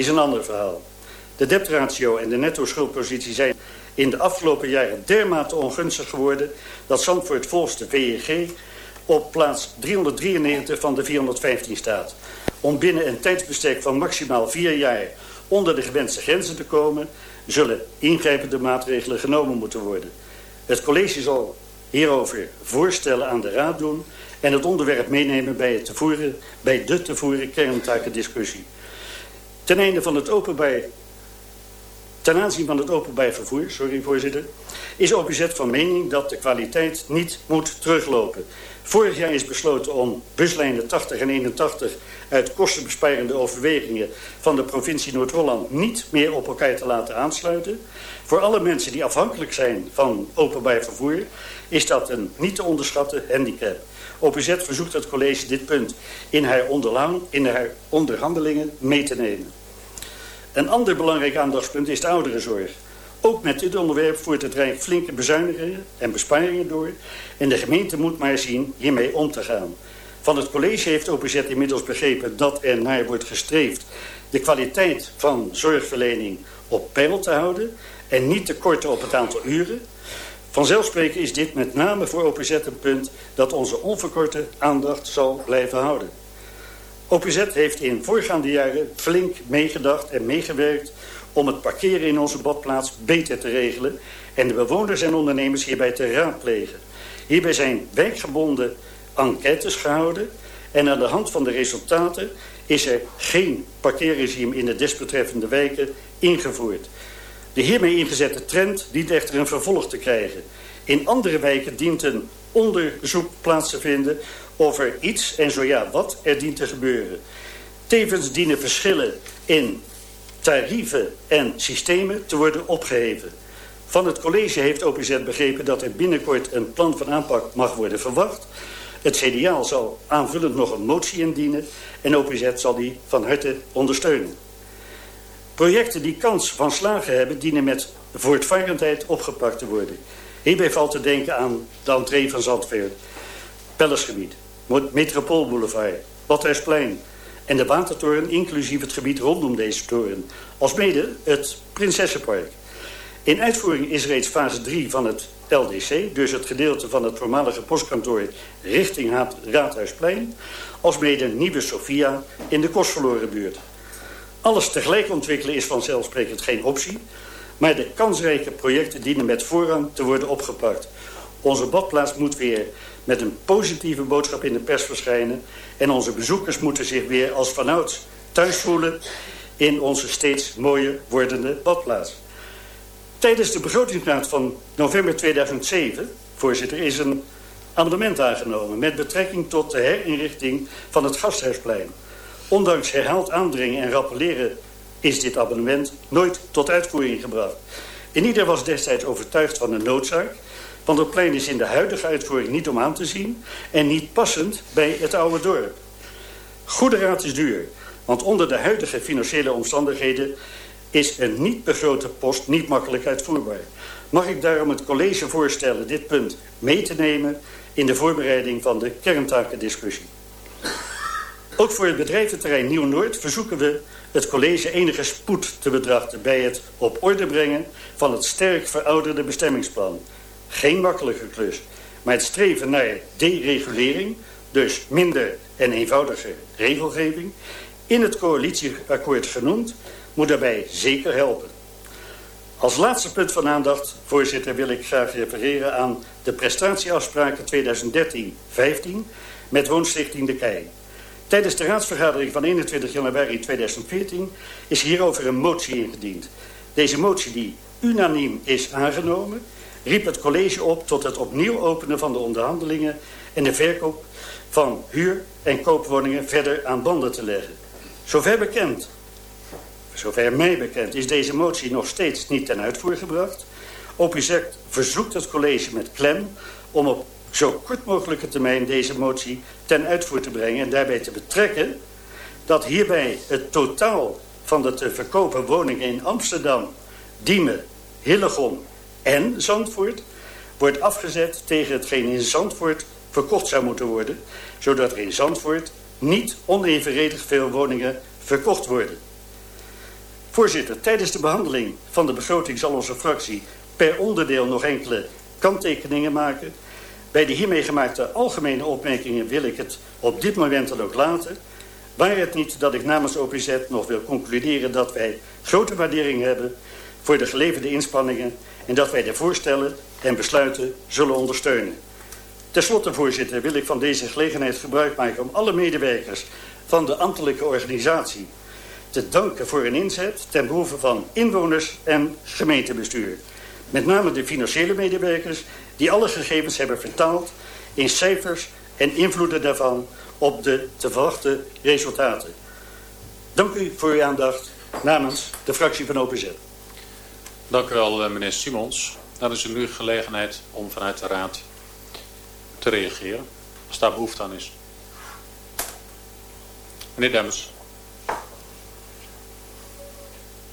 is een ander verhaal. De debtratio en de netto-schuldpositie zijn in de afgelopen jaren dermate ongunstig geworden... dat Zandvoort volgens de VEG op plaats 393 van de 415 staat. Om binnen een tijdsbestek van maximaal vier jaar onder de gewenste grenzen te komen... zullen ingrijpende maatregelen genomen moeten worden. Het college zal hierover voorstellen aan de Raad doen... en het onderwerp meenemen bij, het te voeren, bij de te voeren kerntakendiscussie. Ten einde van het openbaar Ten aanzien van het openbaar vervoer, sorry voorzitter, is OPZ van mening dat de kwaliteit niet moet teruglopen. Vorig jaar is besloten om buslijnen 80 en 81 uit kostenbesparende overwegingen van de provincie Noord-Holland niet meer op elkaar te laten aansluiten. Voor alle mensen die afhankelijk zijn van openbaar vervoer is dat een niet te onderschatten handicap. OPZ verzoekt het college dit punt in haar, in haar onderhandelingen mee te nemen. Een ander belangrijk aandachtspunt is de ouderenzorg. Ook met dit onderwerp voert het Rijk flinke bezuinigingen en besparingen door... en de gemeente moet maar zien hiermee om te gaan. Van het college heeft OPZ inmiddels begrepen dat er naar wordt gestreefd... de kwaliteit van zorgverlening op peil te houden... en niet te korten op het aantal uren. Vanzelfsprekend is dit met name voor OPZ een punt... dat onze onverkorte aandacht zal blijven houden. OPZ heeft in voorgaande jaren flink meegedacht en meegewerkt om het parkeren in onze badplaats beter te regelen en de bewoners en ondernemers hierbij te raadplegen. Hierbij zijn wijkgebonden enquêtes gehouden en aan de hand van de resultaten is er geen parkeerregime in de desbetreffende wijken ingevoerd. De hiermee ingezette trend dient echter een vervolg te krijgen. In andere wijken dient een onderzoek plaats te vinden of er iets en zo ja wat er dient te gebeuren. Tevens dienen verschillen in tarieven en systemen te worden opgeheven. Van het college heeft OPZ begrepen dat er binnenkort een plan van aanpak mag worden verwacht. Het CDA zal aanvullend nog een motie indienen en OPZ zal die van harte ondersteunen. Projecten die kans van slagen hebben dienen met voortvarendheid opgepakt te worden. Hierbij valt te denken aan de entree van Zandveer, Pellersgebied, Metropoolboulevard, Badhuisplein en de watertoren inclusief het gebied rondom deze toren, alsmede het Prinsessenpark. In uitvoering is reeds fase 3 van het LDC, dus het gedeelte van het voormalige postkantoor richting Raadhuisplein, alsmede Nieuwe Sofia in de Kostverlorenbuurt. Alles tegelijk ontwikkelen is vanzelfsprekend geen optie, maar de kansrijke projecten dienen met voorrang te worden opgepakt. Onze badplaats moet weer met een positieve boodschap in de pers verschijnen... en onze bezoekers moeten zich weer als vanouds thuis voelen... in onze steeds mooier wordende badplaats. Tijdens de begrotingsraad van november 2007, voorzitter, is een amendement aangenomen... met betrekking tot de herinrichting van het Gasthuisplein. Ondanks herhaald aandringen en rappelleren is dit abonnement nooit tot uitvoering gebracht. In ieder was destijds overtuigd van de noodzaak... want het plein is in de huidige uitvoering niet om aan te zien... en niet passend bij het oude dorp. Goede raad is duur, want onder de huidige financiële omstandigheden... is een niet begrote post niet makkelijk uitvoerbaar. Mag ik daarom het college voorstellen dit punt mee te nemen... in de voorbereiding van de kerntakendiscussie. Ook voor het bedrijventerrein Nieuw-Noord verzoeken we het college enige spoed te bedrachten bij het op orde brengen van het sterk verouderde bestemmingsplan. Geen makkelijke klus, maar het streven naar deregulering, dus minder en eenvoudiger regelgeving, in het coalitieakkoord genoemd, moet daarbij zeker helpen. Als laatste punt van aandacht, voorzitter, wil ik graag refereren aan de prestatieafspraken 2013-15 met Woonstichting De Kei. Tijdens de raadsvergadering van 21 januari 2014 is hierover een motie ingediend. Deze motie die unaniem is aangenomen... riep het college op tot het opnieuw openen van de onderhandelingen... en de verkoop van huur- en koopwoningen verder aan banden te leggen. Zover bekend, zover mij bekend, is deze motie nog steeds niet ten uitvoer gebracht. OPZ verzoekt het college met klem om op zo kort mogelijke termijn deze motie ten uitvoer te brengen... en daarbij te betrekken dat hierbij het totaal van de te verkopen woningen in Amsterdam... Diemen, Hillegom en Zandvoort wordt afgezet tegen hetgeen in Zandvoort verkocht zou moeten worden... zodat er in Zandvoort niet onevenredig veel woningen verkocht worden. Voorzitter, tijdens de behandeling van de begroting zal onze fractie per onderdeel nog enkele kanttekeningen maken. Bij de hiermee gemaakte algemene opmerkingen wil ik het op dit moment dan ook laten. Waar het niet dat ik namens OPZ nog wil concluderen dat wij grote waardering hebben voor de geleverde inspanningen en dat wij de voorstellen en besluiten zullen ondersteunen. Ten slotte, voorzitter, wil ik van deze gelegenheid gebruik maken om alle medewerkers van de ambtelijke organisatie te danken voor hun inzet ten behoeve van inwoners en gemeentebestuur. Met name de financiële medewerkers die alle gegevens hebben vertaald in cijfers en invloeden daarvan op de te verwachten resultaten. Dank u voor uw aandacht namens de fractie van OPZ. Dank u wel, eh, meneer Simons. Dan is er nu gelegenheid om vanuit de Raad te reageren, als daar behoefte aan is. Meneer Demmers.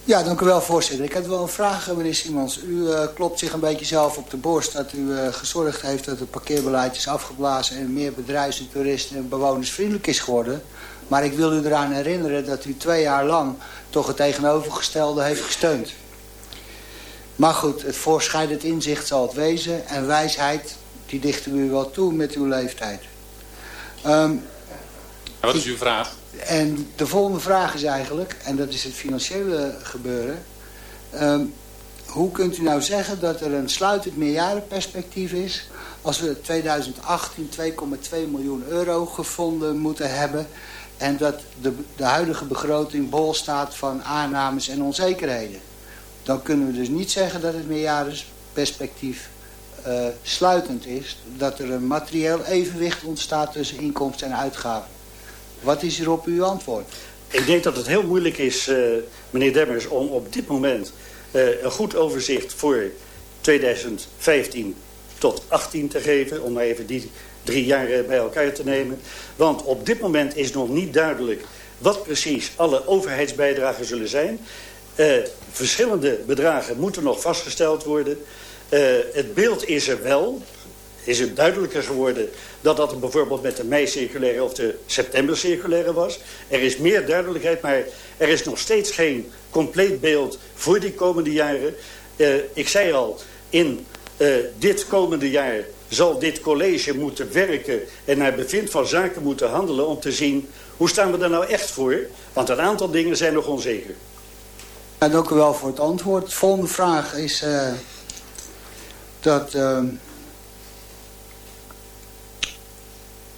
Ja, dank u wel, voorzitter. Ik heb wel een vraag, meneer Simons. U uh, klopt zich een beetje zelf op de borst dat u uh, gezorgd heeft dat het parkeerbeleid is afgeblazen... en meer bedrijfs- en toeristen en bewonersvriendelijk is geworden. Maar ik wil u eraan herinneren dat u twee jaar lang toch het tegenovergestelde heeft gesteund. Maar goed, het voorscheidend inzicht zal het wezen. En wijsheid, die dichten u wel toe met uw leeftijd. Um, wat is uw vraag? En de volgende vraag is eigenlijk, en dat is het financiële gebeuren. Um, hoe kunt u nou zeggen dat er een sluitend meerjarenperspectief is... als we 2018 2,2 miljoen euro gevonden moeten hebben... en dat de, de huidige begroting bol staat van aannames en onzekerheden? Dan kunnen we dus niet zeggen dat het meerjarenperspectief uh, sluitend is. Dat er een materieel evenwicht ontstaat tussen inkomsten en uitgaven. Wat is er op uw antwoord? Ik denk dat het heel moeilijk is, uh, meneer Demmers, om op dit moment uh, een goed overzicht voor 2015 tot 18 te geven. Om maar even die drie jaar bij elkaar te nemen. Want op dit moment is nog niet duidelijk wat precies alle overheidsbijdragen zullen zijn. Uh, verschillende bedragen moeten nog vastgesteld worden. Het beeld is er wel. Is het duidelijker geworden dat dat bijvoorbeeld met de mei-circulaire of de september-circulaire was. Er is meer duidelijkheid, maar er is nog steeds geen compleet beeld voor die komende jaren. Uh, ik zei al, in dit komende jaar zal dit college moeten werken en naar bevind van zaken moeten handelen om te zien hoe staan we er nou echt voor. Want een aantal dingen zijn nog onzeker. Ja, dank u wel voor het antwoord. De volgende vraag is uh, dat... Uh,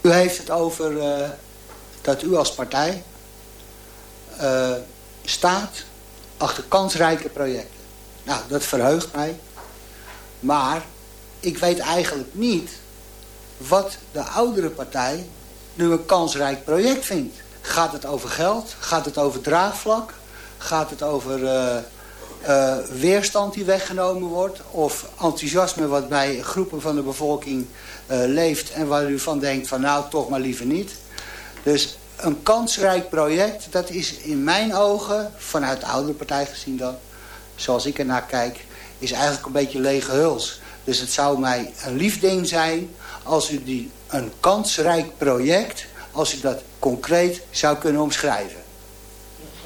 u heeft het over uh, dat u als partij staat achter kansrijke projecten. Nou, dat verheugt mij. Maar ik weet eigenlijk niet wat de oudere partij nu een kansrijk project vindt. Gaat het over geld? Gaat het over draagvlak? Gaat het over uh, weerstand die weggenomen wordt? Of enthousiasme wat bij groepen van de bevolking leeft... en waar u van denkt van nou toch maar liever niet. Dus een kansrijk project, dat is in mijn ogen... vanuit de oudere partij gezien dan, zoals ik ernaar kijk... is eigenlijk een beetje lege huls. Dus het zou mij een lief ding zijn als u die, een kansrijk project... als u dat concreet zou kunnen omschrijven.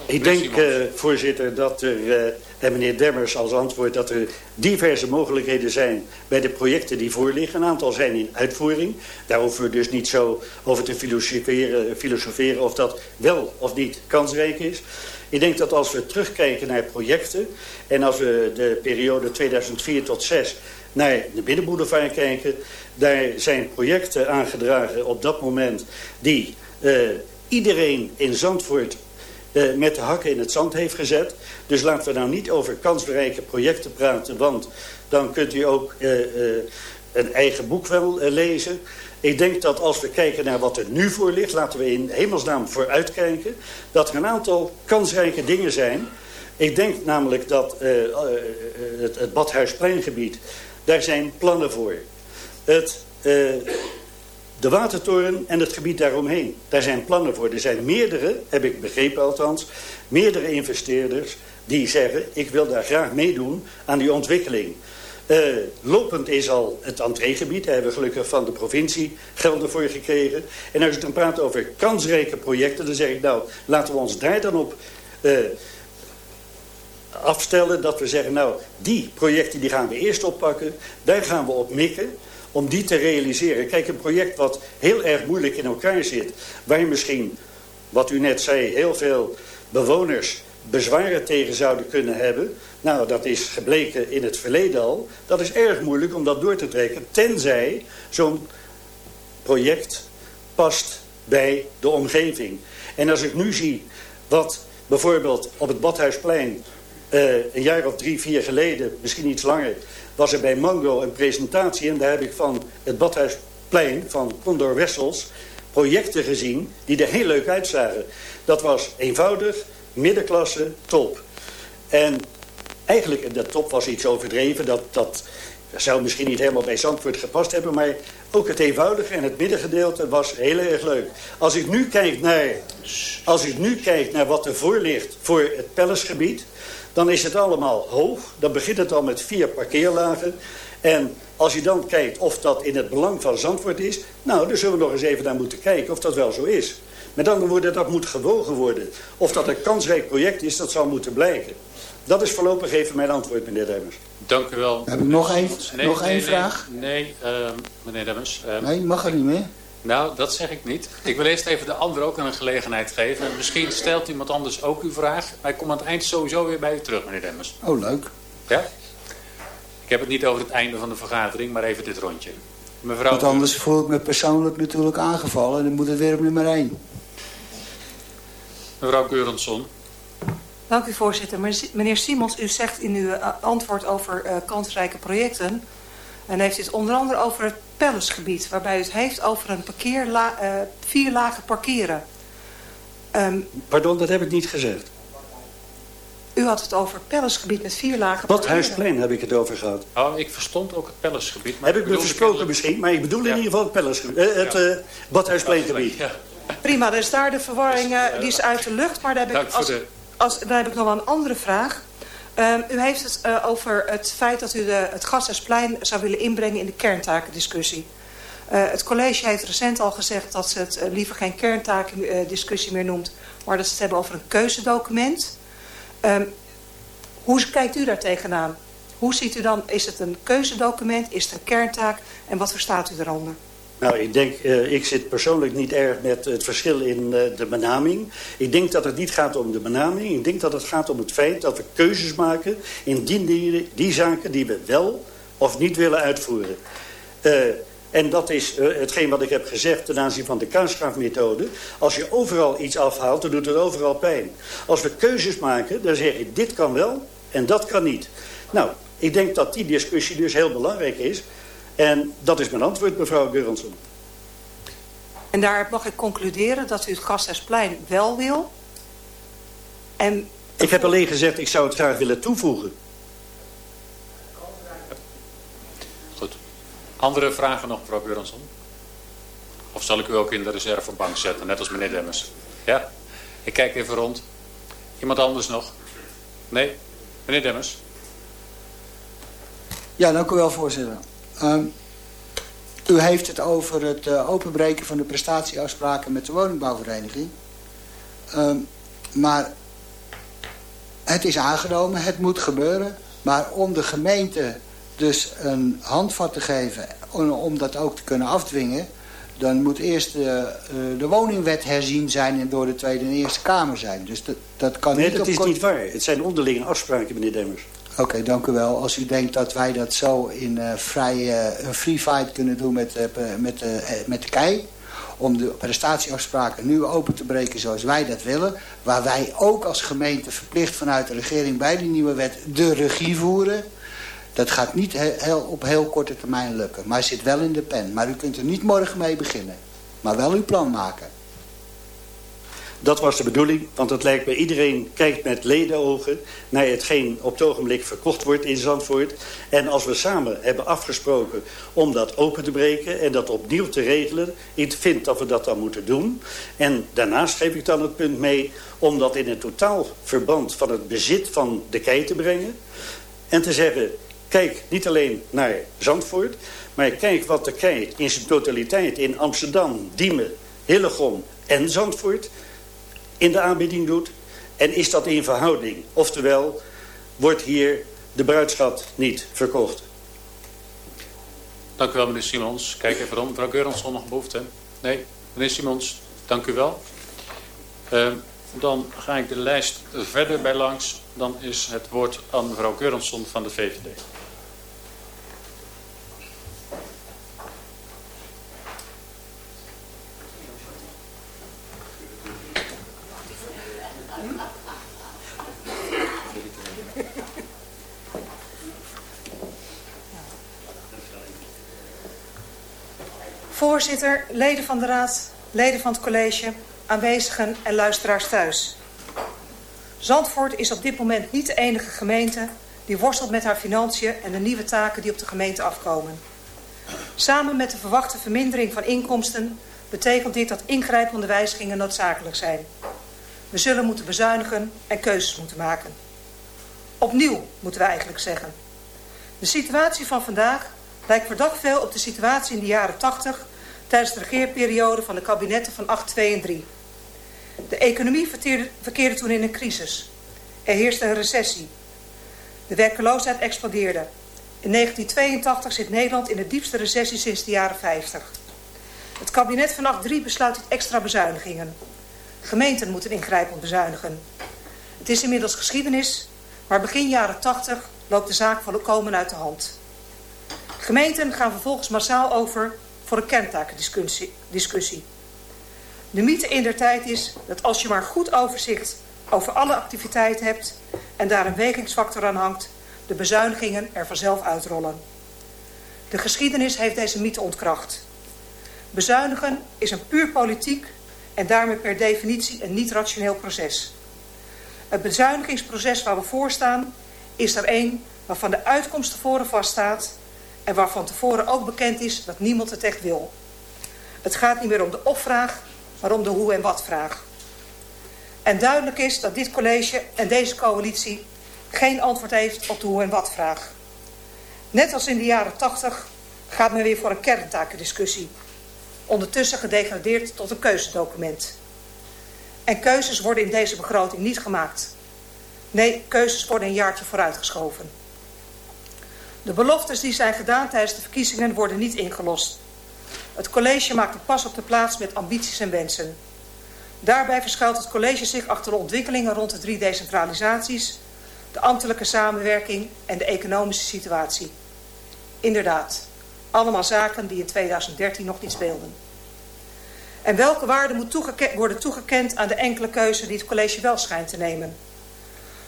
Ik denk, uh, voorzitter, dat er, uh, en meneer Demmers als antwoord... dat er diverse mogelijkheden zijn bij de projecten die voorliggen. Een aantal zijn in uitvoering. Daar hoeven we dus niet zo over te filosoferen, filosoferen of dat wel of niet kansrijk is. Ik denk dat als we terugkijken naar projecten... en als we de periode 2004 tot 2006 naar de binnenboulevard kijken... daar zijn projecten aangedragen op dat moment die... Uh, iedereen in Zandvoort uh, met de hakken in het zand heeft gezet. Dus laten we nou niet over kansrijke projecten praten, want dan kunt u ook uh, uh, een eigen boek wel lezen. Ik denk dat als we kijken naar wat er nu voor ligt, laten we in hemelsnaam vooruitkijken, dat er een aantal kansrijke dingen zijn. Ik denk namelijk dat het, het Badhuispleingebied, daar zijn plannen voor. Het de Watertoren en het gebied daaromheen. Daar zijn plannen voor. Er zijn meerdere, heb ik begrepen althans, meerdere investeerders die zeggen... ik wil daar graag meedoen aan die ontwikkeling. Uh, lopend is al het entreegebied. Daar hebben we gelukkig van de provincie gelden voor gekregen. En als je dan praat over kansrijke projecten... dan zeg ik nou, laten we ons daar dan op uh, afstellen dat we zeggen... nou, die projecten die gaan we eerst oppakken. Daar gaan we op mikken om die te realiseren. Kijk, een project wat heel erg moeilijk in elkaar zit... waar misschien, wat u net zei, heel veel bewoners bezwaren tegen zouden kunnen hebben... nou, dat is gebleken in het verleden al. Dat is erg moeilijk om dat door te trekken... tenzij zo'n project past bij de omgeving. En als ik nu zie wat bijvoorbeeld op het Badhuisplein... Uh, een jaar of drie, vier geleden, misschien iets langer... was er bij Mango een presentatie... en daar heb ik van het Badhuisplein van Condor Wessels... projecten gezien die er heel leuk uitzagen. Dat was eenvoudig, middenklasse, top. En eigenlijk, dat top was iets overdreven... dat, dat zou misschien niet helemaal bij Zandvoort gepast hebben... maar ook het eenvoudige en het middengedeelte was heel erg leuk. Als ik nu kijk naar, als ik nu kijk naar wat er ligt voor het Pellesgebied... dan is het allemaal hoog. Dan begint het al met vier parkeerlagen. En als je dan kijkt of dat in het belang van Zandvoort is... nou, dan zullen we nog eens even naar moeten kijken of dat wel zo is. Met andere woorden, dat moet gewogen worden. Of dat een kansrijk project is, dat zal moeten blijken. Dat is voorlopig even mijn antwoord, meneer Demmers. Dank u wel. Heb ik nog één nog één vraag? Nee, nee uh, meneer Demmers. Uh, nee, mag er niet meer. Nou, dat zeg ik niet. Ik wil eerst even de ander ook een gelegenheid geven. misschien stelt iemand anders ook uw vraag. Maar ik kom aan het eind sowieso weer bij u terug, meneer Demmers. Oh, leuk. Ja? Ik heb het niet over het einde van de vergadering, maar even dit rondje. Mevrouw... Want anders voel ik me persoonlijk natuurlijk aangevallen. En dan moet het weer op nummer 1. Mevrouw Keurensson. Dank u voorzitter. Meneer Simons, u zegt in uw eh, antwoord over uh, kansrijke projecten... en heeft het onder andere over het Pellesgebied... waarbij u het heeft over een parkeerla uh, vier lagen parkeren. Um, Pardon, dat heb ik niet gezegd. U had het over het Pellesgebied met vier lagen Wat Huisplein heb ik het over gehad. Oh, ik verstond ook het Pellesgebied. heb ik me versproken misschien, maar ik bedoel in ieder geval het Pellesgebied. Uh, het uh, Badhuispleingebied. Ja. Prima, dus daar de verwarring, die is uit de lucht. Maar daar heb ik als, als, daar heb ik nog wel een andere vraag. Um, u heeft het uh, over het feit dat u de, het Gasthuisplein zou willen inbrengen in de kerntakendiscussie. Uh, het college heeft recent al gezegd dat ze het uh, liever geen kerntakendiscussie meer noemt, maar dat ze het hebben over een keuzedocument. Um, hoe kijkt u daar tegenaan? Hoe ziet u dan, is het een keuzedocument, is het een kerntaak en wat verstaat u eronder? Nou, ik denk, uh, ik zit persoonlijk niet erg met het verschil in uh, de benaming. Ik denk dat het niet gaat om de benaming. Ik denk dat het gaat om het feit dat we keuzes maken in die, die, zaken die we wel of niet willen uitvoeren. Uh, en dat is hetgeen wat ik heb gezegd ten aanzien van de kaarsgraafmethode. Als je overal iets afhaalt, dan doet het overal pijn. Als we keuzes maken, dan zeg je dit kan wel en dat kan niet. Nou, ik denk dat die discussie dus heel belangrijk is. En dat is mijn antwoord, mevrouw Gurrensen. En daar mag ik concluderen dat u het Gasthuisplein wel wil. En... Ik heb alleen gezegd, ik zou het graag willen toevoegen. Goed. Andere vragen nog, mevrouw Gurrensen? Of zal ik u ook in de reservebank zetten, net als meneer Demmers? Ja? Ik kijk even rond. Iemand anders nog? Nee? Meneer Demmers? Ja, dank u wel, voorzitter. Um, u heeft het over het uh, openbreken van de prestatieafspraken met de woningbouwvereniging. Um, maar het is aangenomen, het moet gebeuren. Maar om de gemeente dus een handvat te geven, om, dat ook te kunnen afdwingen... dan moet eerst de, uh, de woningwet herzien zijn en door de Tweede en Eerste Kamer zijn. Dus dat, dat kan nee, niet... dat is niet waar. Het zijn onderlinge afspraken, meneer Demmers. Oké, dank u wel. Als u denkt dat wij dat zo in uh, een free fight kunnen doen met, uh, met, met de KEI... om de prestatieafspraken nu open te breken zoals wij dat willen... waar wij ook als gemeente verplicht vanuit de regering bij die nieuwe wet de regie voeren... dat gaat niet heel, op heel korte termijn lukken. Maar zit wel in de pen. Maar u kunt er niet morgen mee beginnen. Maar wel uw plan maken. Dat was de bedoeling, want het lijkt bij iedereen kijkt met ledenogen naar hetgeen op het ogenblik verkocht wordt in Zandvoort. En als we samen hebben afgesproken om dat open te breken en dat opnieuw te regelen, ik vind dat we dat dan moeten doen. En daarnaast geef ik dan het punt mee om dat in een totaalverband van het bezit van de kei te brengen. En te zeggen, kijk niet alleen naar Zandvoort, maar kijk wat de kei in zijn totaliteit in Amsterdam, Diemen, Hillegom en Zandvoort in de aanbieding doet. En is dat in verhouding? Oftewel, wordt hier de bruidschat niet verkocht. Dank u wel, meneer Simons. Kijk even om. Mevrouw Geurensson nog behoefte? Nee? Meneer Simons, dank u wel. Uh, dan ga ik de lijst verder bij langs. Dan is het woord aan mevrouw Geurensson van de VVD. Voorzitter, leden van de Raad, leden van het college, aanwezigen en luisteraars thuis. Zandvoort is op dit moment niet de enige gemeente die worstelt met haar financiën en de nieuwe taken die op de gemeente afkomen. Samen met de verwachte vermindering van inkomsten betekent dit dat ingrijpende wijzigingen noodzakelijk zijn. We zullen moeten bezuinigen en keuzes moeten maken. Opnieuw moeten we eigenlijk zeggen. De situatie van vandaag lijkt verdacht veel op de situatie in de jaren 80 tijdens de regeerperiode van de kabinetten van 8, 2 en 3. De economie verkeerde toen in een crisis. Er heerste een recessie. De werkeloosheid explodeerde. In 1982 zit Nederland in de diepste recessie sinds de jaren 50. Het kabinet van 8-3 besluit tot extra bezuinigingen. Gemeenten moeten ingrijpend bezuinigen. Het is inmiddels geschiedenis, maar begin jaren 80 loopt de zaak volkomen uit de hand. Gemeenten gaan vervolgens massaal over voor een kerntakendiscussie. De mythe in der tijd is dat als je maar goed overzicht over alle activiteiten hebt en daar een wegingsfactor aan hangt, de bezuinigingen er vanzelf uitrollen. De geschiedenis heeft deze mythe ontkracht. Bezuinigen is een puur politiek en daarmee per definitie een niet-rationeel proces. Het bezuinigingsproces waar we voor staan is er één waarvan de uitkomst tevoren vaststaat en waarvan tevoren ook bekend is dat niemand het echt wil. Het gaat niet meer om de of-vraag, maar om de hoe- en wat-vraag. En duidelijk is dat dit college en deze coalitie geen antwoord heeft op de hoe- en wat-vraag. Net als in de jaren 80 gaat men weer voor een kerntakendiscussie. Ondertussen gedegradeerd tot een keuzedocument. En keuzes worden in deze begroting niet gemaakt. Nee, keuzes worden een jaartje vooruitgeschoven. De beloftes die zijn gedaan tijdens de verkiezingen worden niet ingelost. Het college maakt een pas op de plaats met ambities en wensen. Daarbij verschuilt het college zich achter de ontwikkelingen rond de drie decentralisaties, de ambtelijke samenwerking en de economische situatie. Inderdaad, allemaal zaken die in 2013 nog niet speelden. En welke waarde moet worden toegekend aan de enkele keuze die het college wel schijnt te nemen?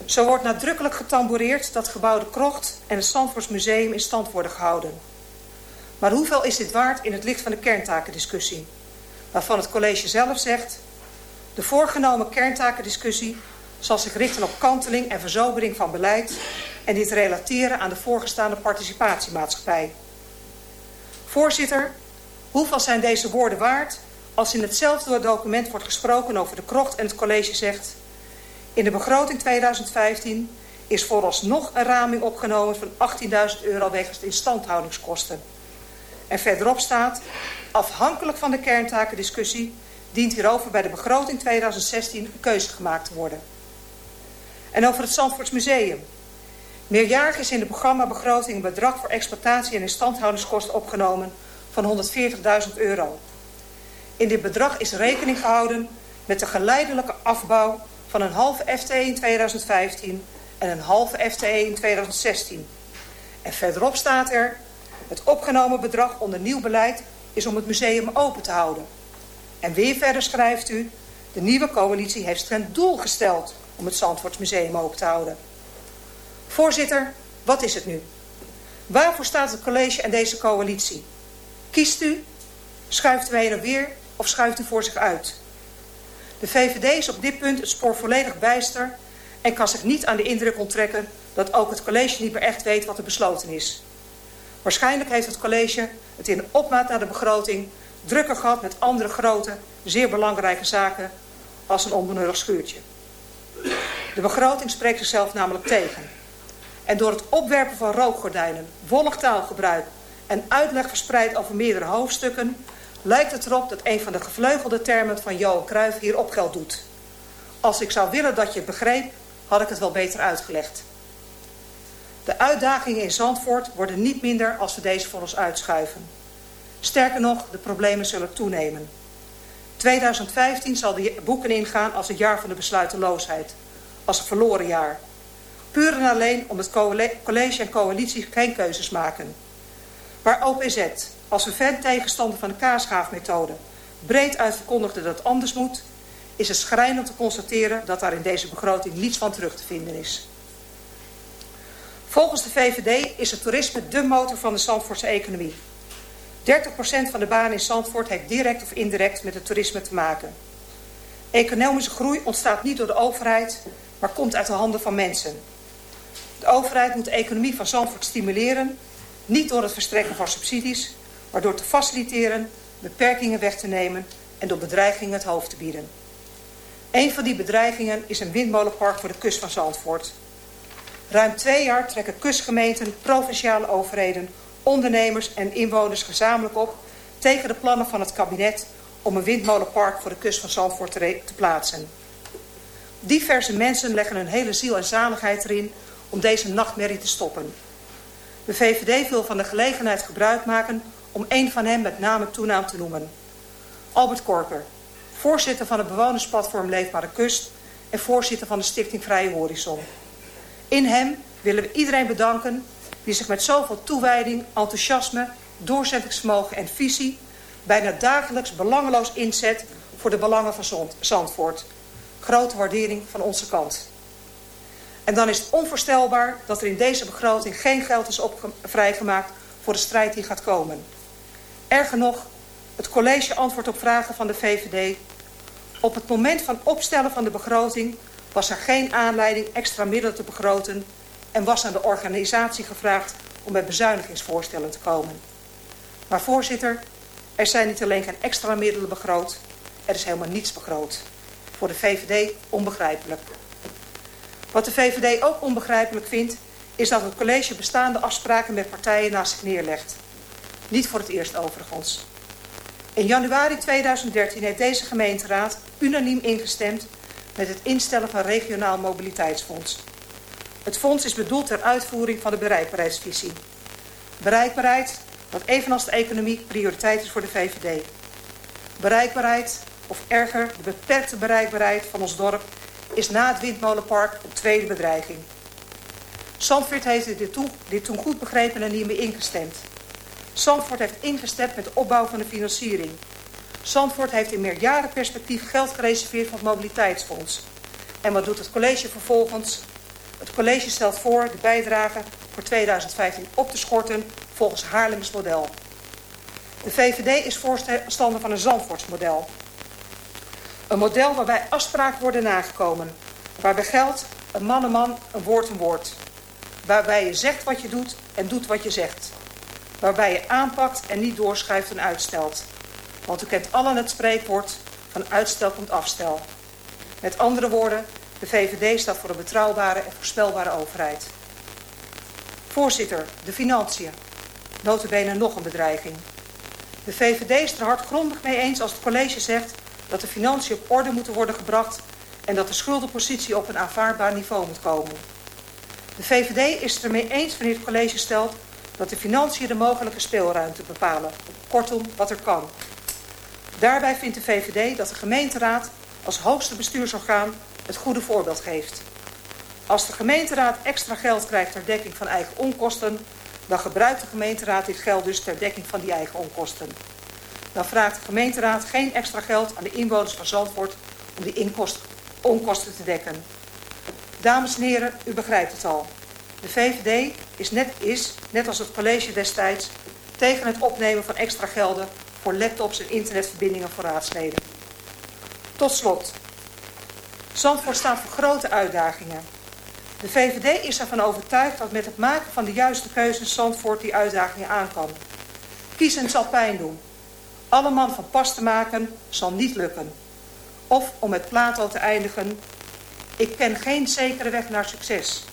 Zo wordt nadrukkelijk getamboureerd dat gebouw de Krocht en het Zandvoortsmuseum in stand worden gehouden. Maar hoeveel is dit waard in het licht van de kerntakendiscussie? Waarvan het college zelf zegt... de voorgenomen kerntakendiscussie zal zich richten op kanteling en verzobering van beleid... en dit relateren aan de voorgestaande participatiemaatschappij. Voorzitter, hoeveel zijn deze woorden waard... als in hetzelfde document wordt gesproken over de krocht en het college zegt... In de begroting 2015 is vooralsnog een raming opgenomen van 18.000 euro wegens de instandhoudingskosten. En verderop staat, afhankelijk van de kerntakendiscussie dient hierover bij de begroting 2016 een keuze gemaakt te worden. En over het Zandvoorts Museum. Meerjarig is in de programmabegroting een bedrag voor exploitatie en instandhoudingskosten opgenomen van 140.000 euro. In dit bedrag is rekening gehouden met de geleidelijke afbouw van een halve FTE in 2015 en een halve FTE in 2016. En verderop staat er, het opgenomen bedrag onder nieuw beleid is om het museum open te houden. En weer verder schrijft u, de nieuwe coalitie heeft ten doel gesteld om het Zandvoortsmuseum open te houden. Voorzitter, wat is het nu? Waarvoor staat het college en deze coalitie? Kiest u, schuift u en weer of schuift u voor zich uit? De VVD is op dit punt het spoor volledig bijster en kan zich niet aan de indruk onttrekken dat ook het college niet meer echt weet wat er besloten is. Waarschijnlijk heeft het college het in opmaat naar de begroting drukker gehad met andere grote, zeer belangrijke zaken als een onbenullig schuurtje. De begroting spreekt zichzelf namelijk tegen. En door het opwerpen van rookgordijnen, wollig taalgebruik en uitleg verspreid over meerdere hoofdstukken lijkt het erop dat een van de gevleugelde termen van Johan Cruijff hier opgeld doet. Als ik zou willen dat je het begreep, had ik het wel beter uitgelegd. De uitdagingen in Zandvoort worden niet minder als we deze voor ons uitschuiven. Sterker nog, de problemen zullen toenemen. 2015 zal de boeken ingaan als het jaar van de besluiteloosheid. Als een verloren jaar. Puur en alleen omdat college en coalitie geen keuzes maken. Waar OPZ, als een tegenstander van de kaasgaafmethode, breed uitverkondigde dat het anders moet, is het schrijnend te constateren dat daar in deze begroting niets van terug te vinden is. Volgens de VVD is het toerisme de motor van de Zandvoortse economie. 30% van de banen in Zandvoort heeft direct of indirect met het toerisme te maken. Economische groei ontstaat niet door de overheid, maar komt uit de handen van mensen. De overheid moet de economie van Zandvoort stimuleren, niet door het verstrekken van subsidies, maar door te faciliteren, beperkingen weg te nemen en door bedreigingen het hoofd te bieden. Een van die bedreigingen is een windmolenpark voor de kust van Zandvoort. Ruim twee jaar trekken kustgemeenten, provinciale overheden, ondernemers en inwoners gezamenlijk op tegen de plannen van het kabinet om een windmolenpark voor de kust van Zandvoort te, te plaatsen. Diverse mensen leggen hun hele ziel en zaligheid erin om deze nachtmerrie te stoppen. De VVD wil van de gelegenheid gebruik maken om een van hen met naam en toenaam te noemen. Albert Korper, voorzitter van het bewonersplatform Leefbare Kust en voorzitter van de Stichting Vrije Horizon. In hem willen we iedereen bedanken die zich met zoveel toewijding, enthousiasme, doorzettingsvermogen en visie bijna dagelijks belangeloos inzet voor de belangen van Zandvoort. Grote waardering van onze kant. En dan is het onvoorstelbaar dat er in deze begroting geen geld is vrijgemaakt voor de strijd die gaat komen. Erger nog, het college antwoordt op vragen van de VVD. Op het moment van opstellen van de begroting was er geen aanleiding extra middelen te begroten en was aan de organisatie gevraagd om met bezuinigingsvoorstellen te komen. Maar voorzitter, er zijn niet alleen geen extra middelen begroot, er is helemaal niets begroot. Voor de VVD onbegrijpelijk. Wat de VVD ook onbegrijpelijk vindt, is dat het college bestaande afspraken met partijen naast zich neerlegt. Niet voor het eerst overigens. In januari 2013 heeft deze gemeenteraad unaniem ingestemd met het instellen van regionaal mobiliteitsfonds. Het fonds is bedoeld ter uitvoering van de bereikbaarheidsvisie. Bereikbaarheid, wat evenals de economie prioriteit is voor de VVD. Bereikbaarheid, of erger, de beperkte bereikbaarheid van ons dorp is na het windmolenpark een tweede bedreiging. Zandvoort heeft dit toen, dit toen goed begrepen en hiermee ingestemd. Zandvoort heeft ingestemd met de opbouw van de financiering. Zandvoort heeft in meerjarenperspectief geld gereserveerd voor het mobiliteitsfonds. En wat doet het college vervolgens? Het college stelt voor de bijdrage voor 2015 op te schorten volgens Haarlems model. De VVD is voorstander van een Zandvoortsmodel. Een model waarbij afspraken worden nagekomen. Waarbij geldt een man een man, een woord een woord. Waarbij je zegt wat je doet en doet wat je zegt. Waarbij je aanpakt en niet doorschuift en uitstelt. Want u kent allen het spreekwoord van uitstel komt afstel. Met andere woorden, de VVD staat voor een betrouwbare en voorspelbare overheid. Voorzitter, de financiën. Notabene nog een bedreiging. De VVD is er hardgrondig mee eens als het college zegt dat de financiën op orde moeten worden gebracht en dat de schuldenpositie op een aanvaardbaar niveau moet komen. De VVD is het ermee eens wanneer het college stelt dat de financiën de mogelijke speelruimte bepalen. Kortom, wat er kan. Daarbij vindt de VVD dat de gemeenteraad als hoogste bestuursorgaan het goede voorbeeld geeft. Als de gemeenteraad extra geld krijgt ter dekking van eigen onkosten, dan gebruikt de gemeenteraad dit geld dus ter dekking van die eigen onkosten. Dan vraagt de gemeenteraad geen extra geld aan de inwoners van Zandvoort om die onkosten te dekken. Dames en heren, u begrijpt het al. De VVD is net, is, net als het college destijds, tegen het opnemen van extra gelden voor laptops en internetverbindingen voor raadsleden. Tot slot. Zandvoort staat voor grote uitdagingen. De VVD is ervan overtuigd dat met het maken van de juiste keuzes Zandvoort die uitdagingen aan kan. Kiezen zal pijn doen. Alle man van pas te maken zal niet lukken. Of om met Plato te eindigen, ik ken geen zekere weg naar succes.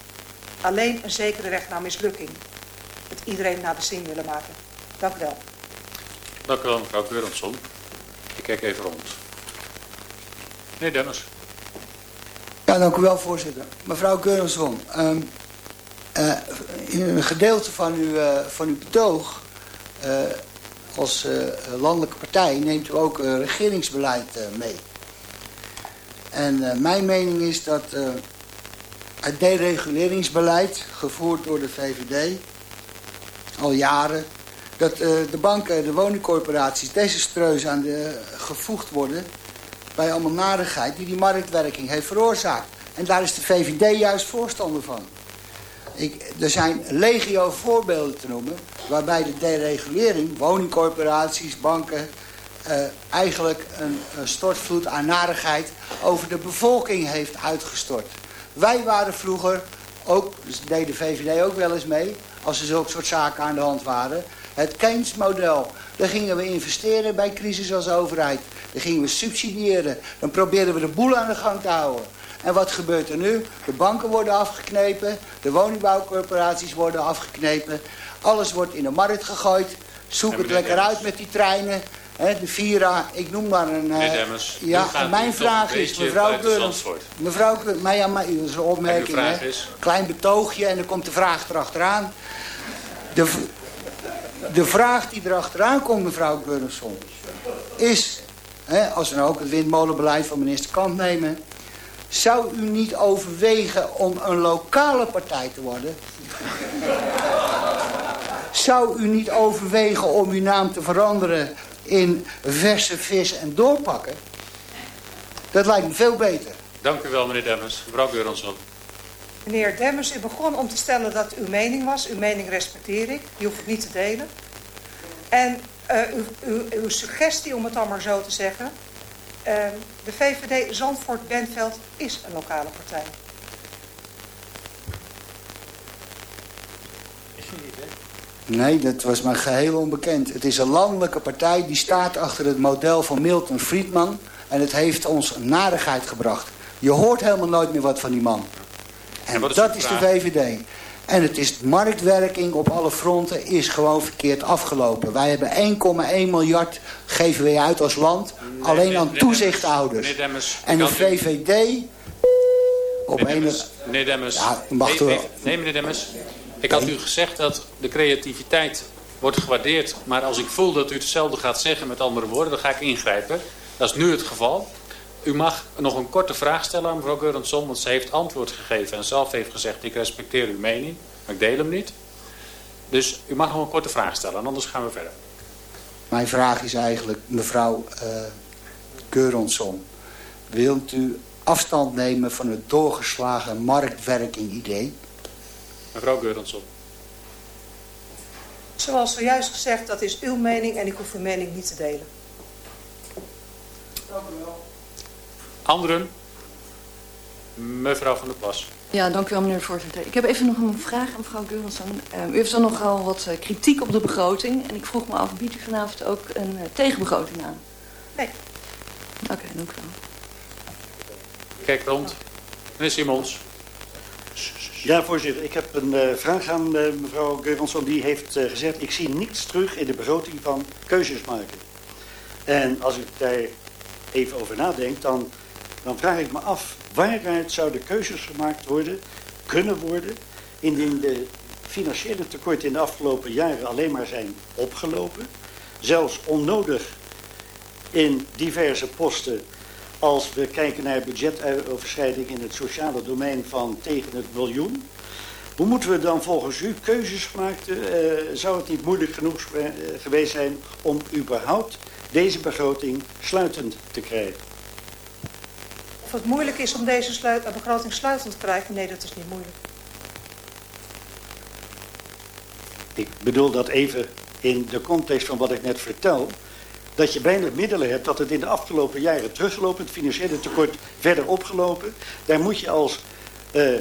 Alleen een zekere weg naar mislukking. Het iedereen naar de zin willen maken. Dank u wel. Dank u wel, mevrouw Keurensson. Ik kijk even rond. Meneer Demmers. Ja, dank u wel, voorzitter. Mevrouw Keurensson, um, uh, in een gedeelte van uw, van uw betoog... als landelijke partij neemt u ook regeringsbeleid mee. En mijn mening is dat het dereguleringsbeleid, gevoerd door de VVD, al jaren, dat uh, de banken, de woningcorporaties desastreus aan de, gevoegd worden bij allemaal narigheid die die marktwerking heeft veroorzaakt. En daar is de VVD juist voorstander van. Ik, er zijn legio voorbeelden te noemen waarbij de deregulering, woningcorporaties, banken, uh, eigenlijk een, een stortvloed aan narigheid over de bevolking heeft uitgestort. Wij waren vroeger, ook, dus deed de VVD ook wel eens mee... als er zulke soort zaken aan de hand waren... het Keynes-model. Daar gingen we investeren bij crisis als overheid. Dan gingen we subsidiëren. Dan probeerden we de boel aan de gang te houden. En wat gebeurt er nu? De banken worden afgeknepen. De woningbouwcorporaties worden afgeknepen. Alles wordt in de markt gegooid. Zoek het lekker uit met die treinen de Vira, ik noem maar een... Uh, Demmers, ja, mijn vraag is, mevrouw Keurens... Mevrouw maar ja, maar, dat is een opmerking, hè. Klein betoogje en dan komt de vraag erachteraan. De, de vraag die erachteraan komt, mevrouw Keurensson, is... Hè, als we nou ook het windmolenbeleid van minister Kamp nemen... zou u niet overwegen om een lokale partij te worden... Zou u niet overwegen om uw naam te veranderen in verse vis en doorpakken. Dat lijkt me veel beter. Dank u wel, meneer Demmers. Mevrouw Geuransson. Meneer Demmers, u begon om te stellen dat uw mening was. Uw mening respecteer ik. Die hoeft het niet te delen. En uh, uw, uw, uw, suggestie, om het dan maar zo te zeggen... Uh, de VVD Zandvoort-Bentveld is een lokale partij. Nee, dat was me geheel onbekend. Het is een landelijke partij die staat achter het model van Milton Friedman. En het heeft ons narigheid gebracht. Je hoort helemaal nooit meer wat van die man. En, dat is de VVD. En het is marktwerking op alle fronten is gewoon verkeerd afgelopen. Wij hebben 1,1 miljard geven wij uit als land. alleen aan toezichthouders. en de VVD... Op meneer Demmers, meneer Demmers. Ja, mag nee, nee, meneer Demmers. Ik had u gezegd dat de creativiteit wordt gewaardeerd. Maar als ik voel dat u hetzelfde gaat zeggen met andere woorden, dan ga ik ingrijpen. Dat is nu het geval. U mag nog een korte vraag stellen aan mevrouw Geurensson, want ze heeft antwoord gegeven en zelf heeft gezegd, ik respecteer uw mening, maar ik deel hem niet. Dus u mag nog een korte vraag stellen en anders gaan we verder. Mijn vraag is eigenlijk, mevrouw uh, wilt u afstand nemen van het doorgeslagen marktwerking idee? Mevrouw Geurensson. Zoals zojuist gezegd, dat is uw mening en ik hoef uw mening niet te delen. Dank u wel. Anderen? Mevrouw van der Plas. Ja, dank u wel meneer de voorzitter. Ik heb even nog een vraag aan mevrouw Geurensson. Uh, u heeft dan nogal wat uh, kritiek op de begroting. En ik vroeg me af, biedt u vanavond ook een uh, tegenbegroting aan? Nee. Oké, okay, dank u wel. Kijk rond. Meneer Simons. Ja, voorzitter. Ik heb een uh, vraag aan uh, mevrouw Geuransson. Die heeft uh, gezegd, ik zie niets terug in de begroting van keuzes maken. En als ik daar even over nadenk, dan, dan vraag ik me af... waaruit zouden keuzes gemaakt worden, kunnen worden... indien de financiële tekorten in de afgelopen jaren alleen maar zijn opgelopen... zelfs onnodig in diverse posten als we kijken naar budgetoverschrijding in het sociale domein van tegen het miljoen. Hoe moeten we dan volgens u keuzes maken? Uh, zou het niet moeilijk genoeg uh, geweest zijn om überhaupt deze begroting sluitend te krijgen? Of het moeilijk is om deze sluit, begroting sluitend te krijgen? Nee, dat is niet moeilijk. Ik bedoel dat even in de context van wat ik net vertel dat je weinig middelen hebt, dat het in de afgelopen jaren teruggelopen, het financiële tekort verder opgelopen. Daar moet je als uh,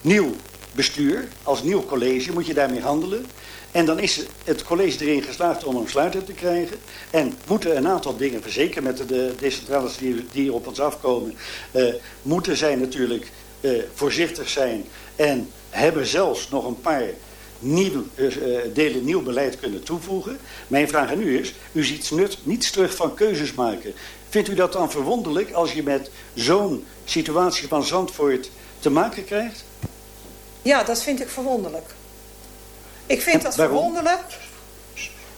nieuw bestuur, als nieuw college, moet je daarmee handelen. En dan is het college erin geslaagd om een sluiter te krijgen. En moeten een aantal dingen, zeker met de decentrales die, op ons afkomen, uh, moeten zij natuurlijk uh, voorzichtig zijn. En hebben zelfs nog een paar nieuw, uh, delen nieuw beleid kunnen toevoegen. Mijn vraag aan u is, u ziet nut, niets terug van keuzes maken. Vindt u dat dan verwonderlijk als je met zo'n situatie van Zandvoort te maken krijgt? Ja, dat vind ik verwonderlijk. Ik vind dat verwonderlijk,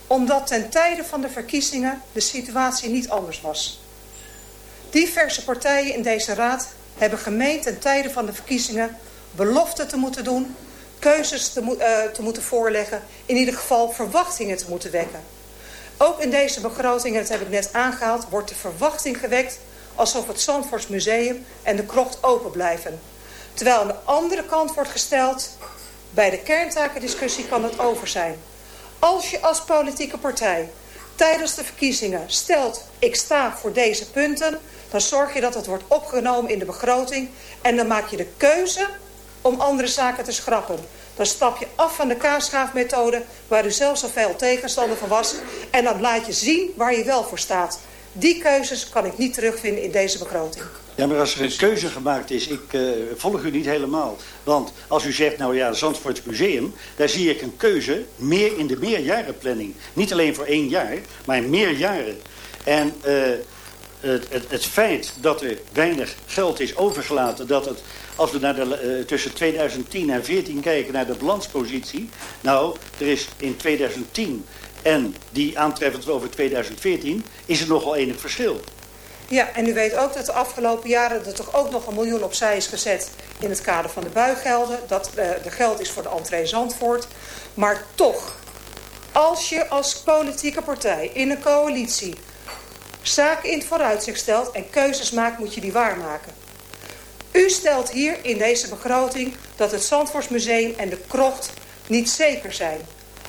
omdat ten tijde van de verkiezingen de situatie niet anders was. Diverse partijen in deze raad hebben gemeend ten tijde van de verkiezingen beloften te moeten doen, keuzes te, uh, te moeten voorleggen, in ieder geval verwachtingen te moeten wekken. Ook in deze begroting, en dat heb ik net aangehaald, wordt de verwachting gewekt alsof het Zandvoortsmuseum en de krocht open blijven. Terwijl aan de andere kant wordt gesteld, bij de kerntakendiscussie kan het over zijn. Als je als politieke partij tijdens de verkiezingen stelt, ik sta voor deze punten, dan zorg je dat het wordt opgenomen in de begroting en dan maak je de keuze om andere zaken te schrappen. Dan stap je af van de kaasschaafmethode, waar u zelf zoveel tegenstander van was. En dan laat je zien waar je wel voor staat. Die keuzes kan ik niet terugvinden in deze begroting. Ja, maar als er een keuze gemaakt is, ik uh, volg u niet helemaal. Want als u zegt, nou ja, Zandvoort Museum, daar zie ik een keuze meer in de meerjarenplanning. Niet alleen voor één jaar, maar meer jaren. En uh, het, het, het, feit dat er weinig geld is overgelaten, dat het, als we naar de, uh, tussen 2010 en 2014 kijken naar de balanspositie. Nou, er is in 2010 en die aantreffend over 2014, is er nogal enig verschil. Ja, en u weet ook dat de afgelopen jaren er toch ook nog een miljoen opzij is gezet in het kader van de buigelden. Dat uh, de geld is voor de entree Zandvoort. Maar toch, als je als politieke partij in een coalitie zaken in het vooruitzicht stelt en keuzes maakt, moet je die waarmaken. U stelt hier in deze begroting dat het Zandvoortsmuseum en de krocht niet zeker zijn.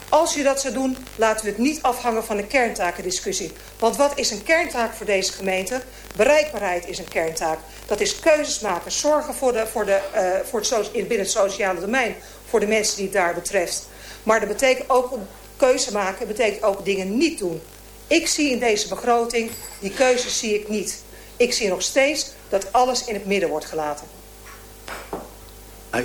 Als je dat zou doen, laten we het niet afhangen van de kerntakendiscussie. Want wat is een kerntaak voor deze gemeente? Bereikbaarheid is een kerntaak. Dat is keuzes maken, zorgen voor de, voor de, uh, voor het in, binnen het sociale domein... voor de mensen die het daar betreft. Maar dat betekent ook keuze maken, betekent ook dingen niet doen. Ik zie in deze begroting, die keuzes zie ik niet. Ik zie nog steeds dat alles in het midden wordt gelaten.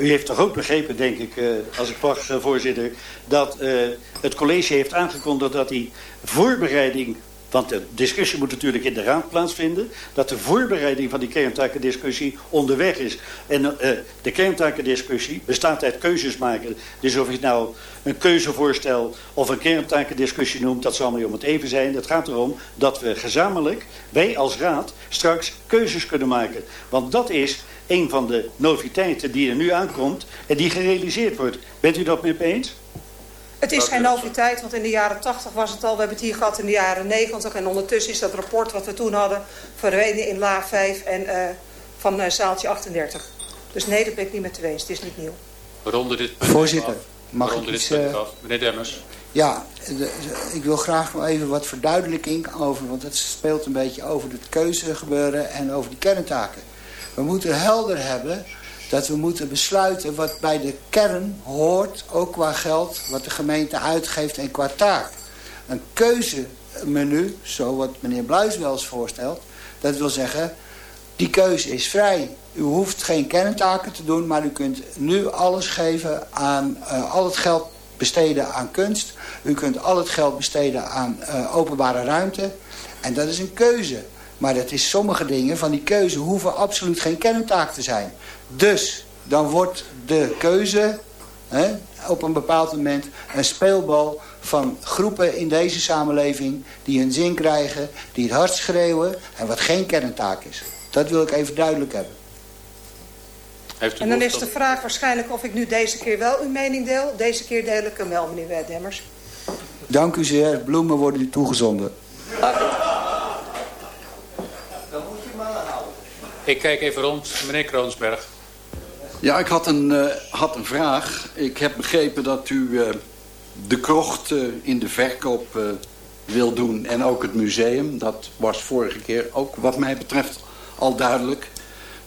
U heeft toch ook begrepen, denk ik, uh, als ik mag, uh, voorzitter... dat uh, het college heeft aangekondigd dat die voorbereiding... want de discussie moet natuurlijk in de raad plaatsvinden... dat de voorbereiding van die kerntakendiscussie onderweg is. En de kerntakendiscussie bestaat uit keuzes maken. Dus of je nou een keuzevoorstel of een kerntakendiscussie noemt... dat zal maar om het even zijn. Het gaat erom dat we gezamenlijk, wij als raad, straks keuzes kunnen maken. Want dat is een van de noviteiten die er nu aankomt en die gerealiseerd wordt. Bent u dat met me eens? Het is geen noviteit, want in de jaren 80 was het al. We hebben het hier gehad in de jaren 90. En ondertussen is dat rapport wat we toen hadden verdwenen in la 5 en uh, van uh, zaaltje 38. Dus nee, dat ben ik niet met te eens. Het is niet nieuw. We ronden dit punt Voorzitter, mag ik iets... Uh, Meneer Demmers. Ja, de, ik wil graag nog even wat verduidelijking over... want het speelt een beetje over het keuzegebeuren en over die kerntaken. We moeten helder hebben dat we moeten besluiten wat bij de kern hoort, ook qua geld, wat de gemeente uitgeeft en qua taak. Een keuzemenu, zo wat meneer Bluis wel eens voorstelt, dat wil zeggen, die keuze is vrij. U hoeft geen kerntaken te doen, maar u kunt nu alles geven aan, uh, al het geld besteden aan kunst. U kunt al het geld besteden aan uh, openbare ruimte. En dat is een keuze. Maar het is sommige dingen van die keuze hoeven absoluut geen kerntaak te zijn. Dus dan wordt de keuze hè, op een bepaald moment een speelbal van groepen in deze samenleving die hun zin krijgen, die het hard schreeuwen en wat geen kerntaak is. Dat wil ik even duidelijk hebben. en dan is de vraag waarschijnlijk of ik nu deze keer wel uw mening deel. Deze keer deel ik hem wel, meneer Demmers. Dank u zeer. Bloemen worden u toegezonden. Ik kijk even rond. Meneer Kroonsberg. Ja, ik had een, uh, had een vraag. Ik heb begrepen dat u uh, de krocht uh, in de verkoop wil doen en ook het museum. Dat was vorige keer ook wat mij betreft al duidelijk.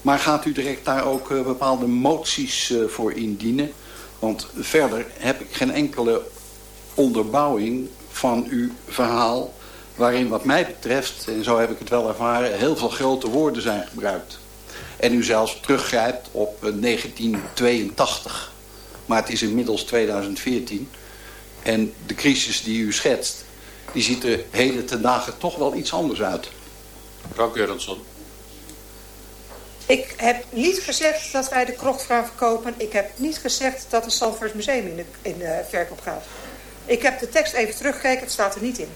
Maar gaat u direct daar ook bepaalde moties voor indienen? Want verder heb ik geen enkele onderbouwing van uw verhaal waarin wat mij betreft, en zo heb ik het wel ervaren, heel veel grote woorden zijn gebruikt. En u zelfs teruggrijpt op 1982. Eh, maar het is inmiddels 2014. En de crisis die u schetst, die ziet er heden ten dagen toch wel iets anders uit. Mevrouw Geurensson. Ik heb niet gezegd dat wij de krocht gaan verkopen. Ik heb niet gezegd dat het Zandvoort Museum in de, in de verkoop gaat. Ik heb de tekst even teruggekeken, het staat er niet in.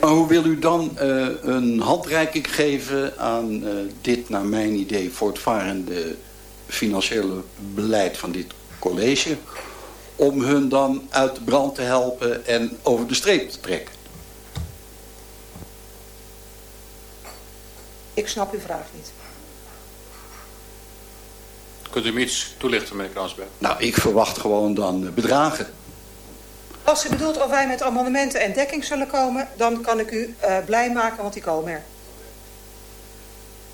Maar hoe wil u dan uh, een handreiking geven aan uh, dit, naar mijn idee, voortvarende financiële beleid van dit college... om hun dan uit de brand te helpen en over de streep te trekken? Ik snap uw vraag niet. Kunt u me iets toelichten, meneer Kransberg? Nou, ik verwacht gewoon dan bedragen. Als u bedoelt of wij met amendementen en dekking zullen komen... dan kan ik u uh, blij maken, want die komen er.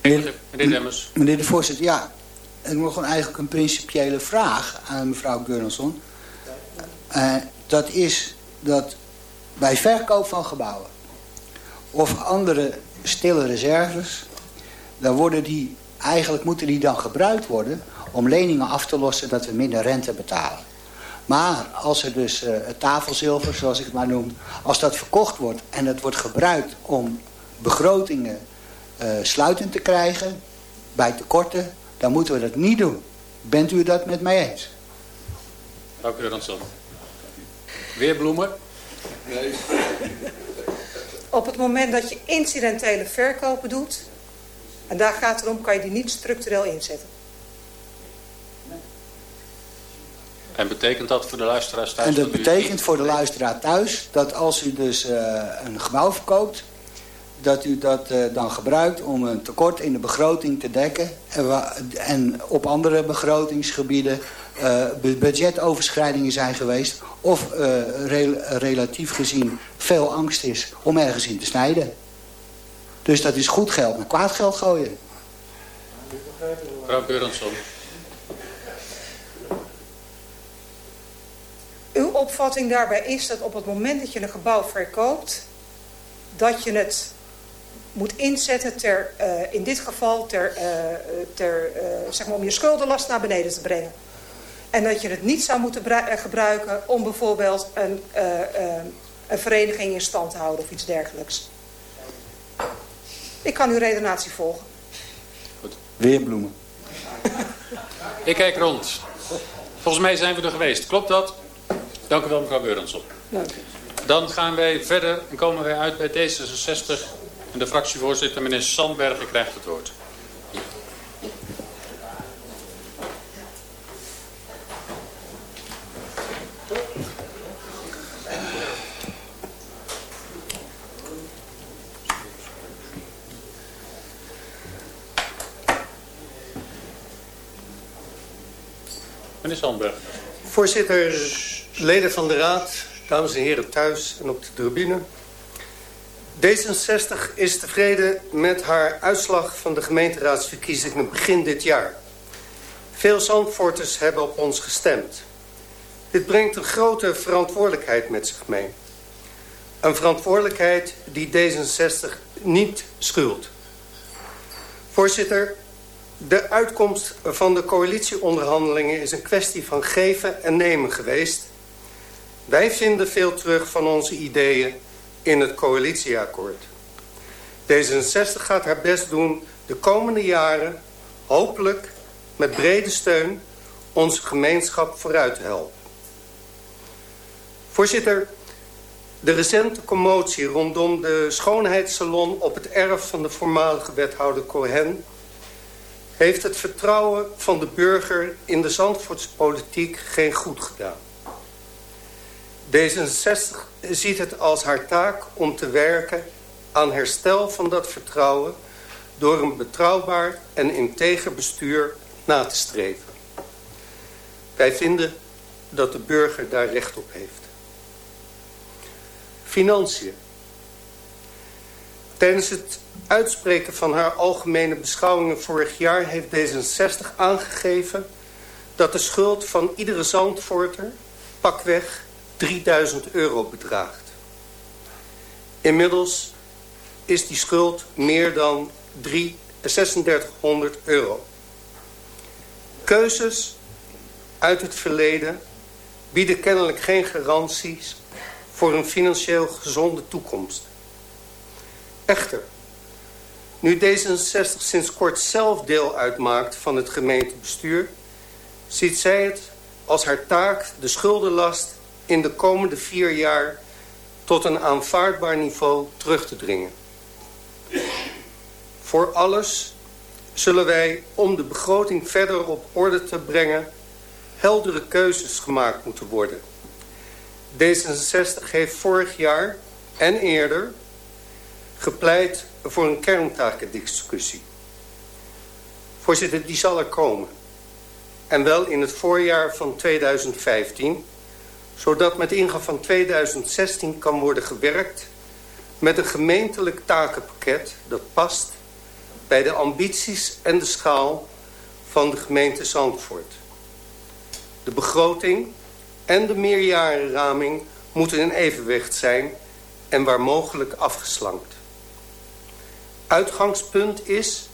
Meneer, meneer Demmers. Meneer de voorzitter, ja. Ik nog gewoon eigenlijk een principiële vraag aan mevrouw Gurnelson. Uh, dat is dat bij verkoop van gebouwen... of andere stille reserves... dan worden die, eigenlijk moeten die dan gebruikt worden... om leningen af te lossen dat we minder rente betalen. Maar als er dus uh, het tafelzilver, zoals ik het maar noem... als dat verkocht wordt en het wordt gebruikt om begrotingen uh, sluitend te krijgen... bij tekorten, dan moeten we dat niet doen. Bent u dat met mij eens? Dank u, Ransson. Weer bloemen? Nee. Op het moment dat je incidentele verkopen doet... en daar gaat het om, kan je die niet structureel inzetten. En betekent dat voor de luisteraars thuis? En dat, betekent voor de luisteraar thuis dat als u dus uh, een gebouw verkoopt... dat u dat uh, dan gebruikt om een tekort in de begroting te dekken... en, en op andere begrotingsgebieden uh, budgetoverschrijdingen zijn geweest... of rel relatief gezien veel angst is om ergens in te snijden. Dus dat is goed geld met kwaad geld gooien. Mevrouw Beurensson. Uw opvatting daarbij is dat op het moment dat je een gebouw verkoopt... dat je het moet inzetten ter, uh, in dit geval ter, uh, ter, uh, zeg maar om je schuldenlast naar beneden te brengen. En dat je het niet zou moeten gebruiken om bijvoorbeeld een, een vereniging in stand te houden of iets dergelijks. Ik kan uw redenatie volgen. Goed. Weer bloemen. Ik kijk rond. Volgens mij zijn we er geweest. Klopt dat? Dank u wel, mevrouw Beurensson. Dan gaan wij verder en komen wij uit bij D66. En de fractievoorzitter, meneer Sandbergen, krijgt het woord. Meneer Sandberg. Voorzitter, leden van de Raad, dames en heren thuis en op de tribune. D66 is tevreden met haar uitslag van de gemeenteraadsverkiezingen begin dit jaar. Veel Zandvoorters hebben op ons gestemd. Dit brengt een grote verantwoordelijkheid met zich mee. Een verantwoordelijkheid die D66 niet schuld. Voorzitter, de uitkomst van de coalitieonderhandelingen is een kwestie van geven en nemen geweest. Wij vinden veel terug van onze ideeën in het coalitieakkoord. D66 gaat haar best doen de komende jaren, hopelijk met brede steun, onze gemeenschap vooruit te helpen. Voorzitter, de recente commotie rondom de schoonheidssalon op het erf van de voormalige wethouder Cohen heeft het vertrouwen van de burger in de Zandvoortspolitiek geen goed gedaan. D66 ziet het als haar taak om te werken aan herstel van dat vertrouwen... door een betrouwbaar en integer bestuur na te streven. Wij vinden dat de burger daar recht op heeft. Financiën. Tijdens het uitspreken van haar algemene beschouwingen vorig jaar... heeft D66 aangegeven dat de schuld van iedere Zandvoorter... pakweg 3000 euro bedraagt. Inmiddels is die schuld meer dan 3, 3600 euro. Keuzes uit het verleden bieden kennelijk geen garanties voor een financieel gezonde toekomst. Echter, Nu D66 sinds kort zelf deel uitmaakt van het gemeentebestuur... ziet zij het als haar taak de schuldenlast in de komende vier jaar... tot een aanvaardbaar niveau terug te dringen. Voor alles zullen wij, om de begroting verder op orde te brengen... heldere keuzes gemaakt moeten worden. D66 heeft vorig jaar en eerder gepleit voor een kerntakendiscussie. Voorzitter, die zal er komen. En wel in het voorjaar van 2015, zodat met ingang van 2016 kan worden gewerkt met een gemeentelijk takenpakket dat past bij de ambities en de schaal van de gemeente Zandvoort. De begroting en de meerjarenraming moeten in evenwicht zijn en waar mogelijk afgeslankt. Uitgangspunt is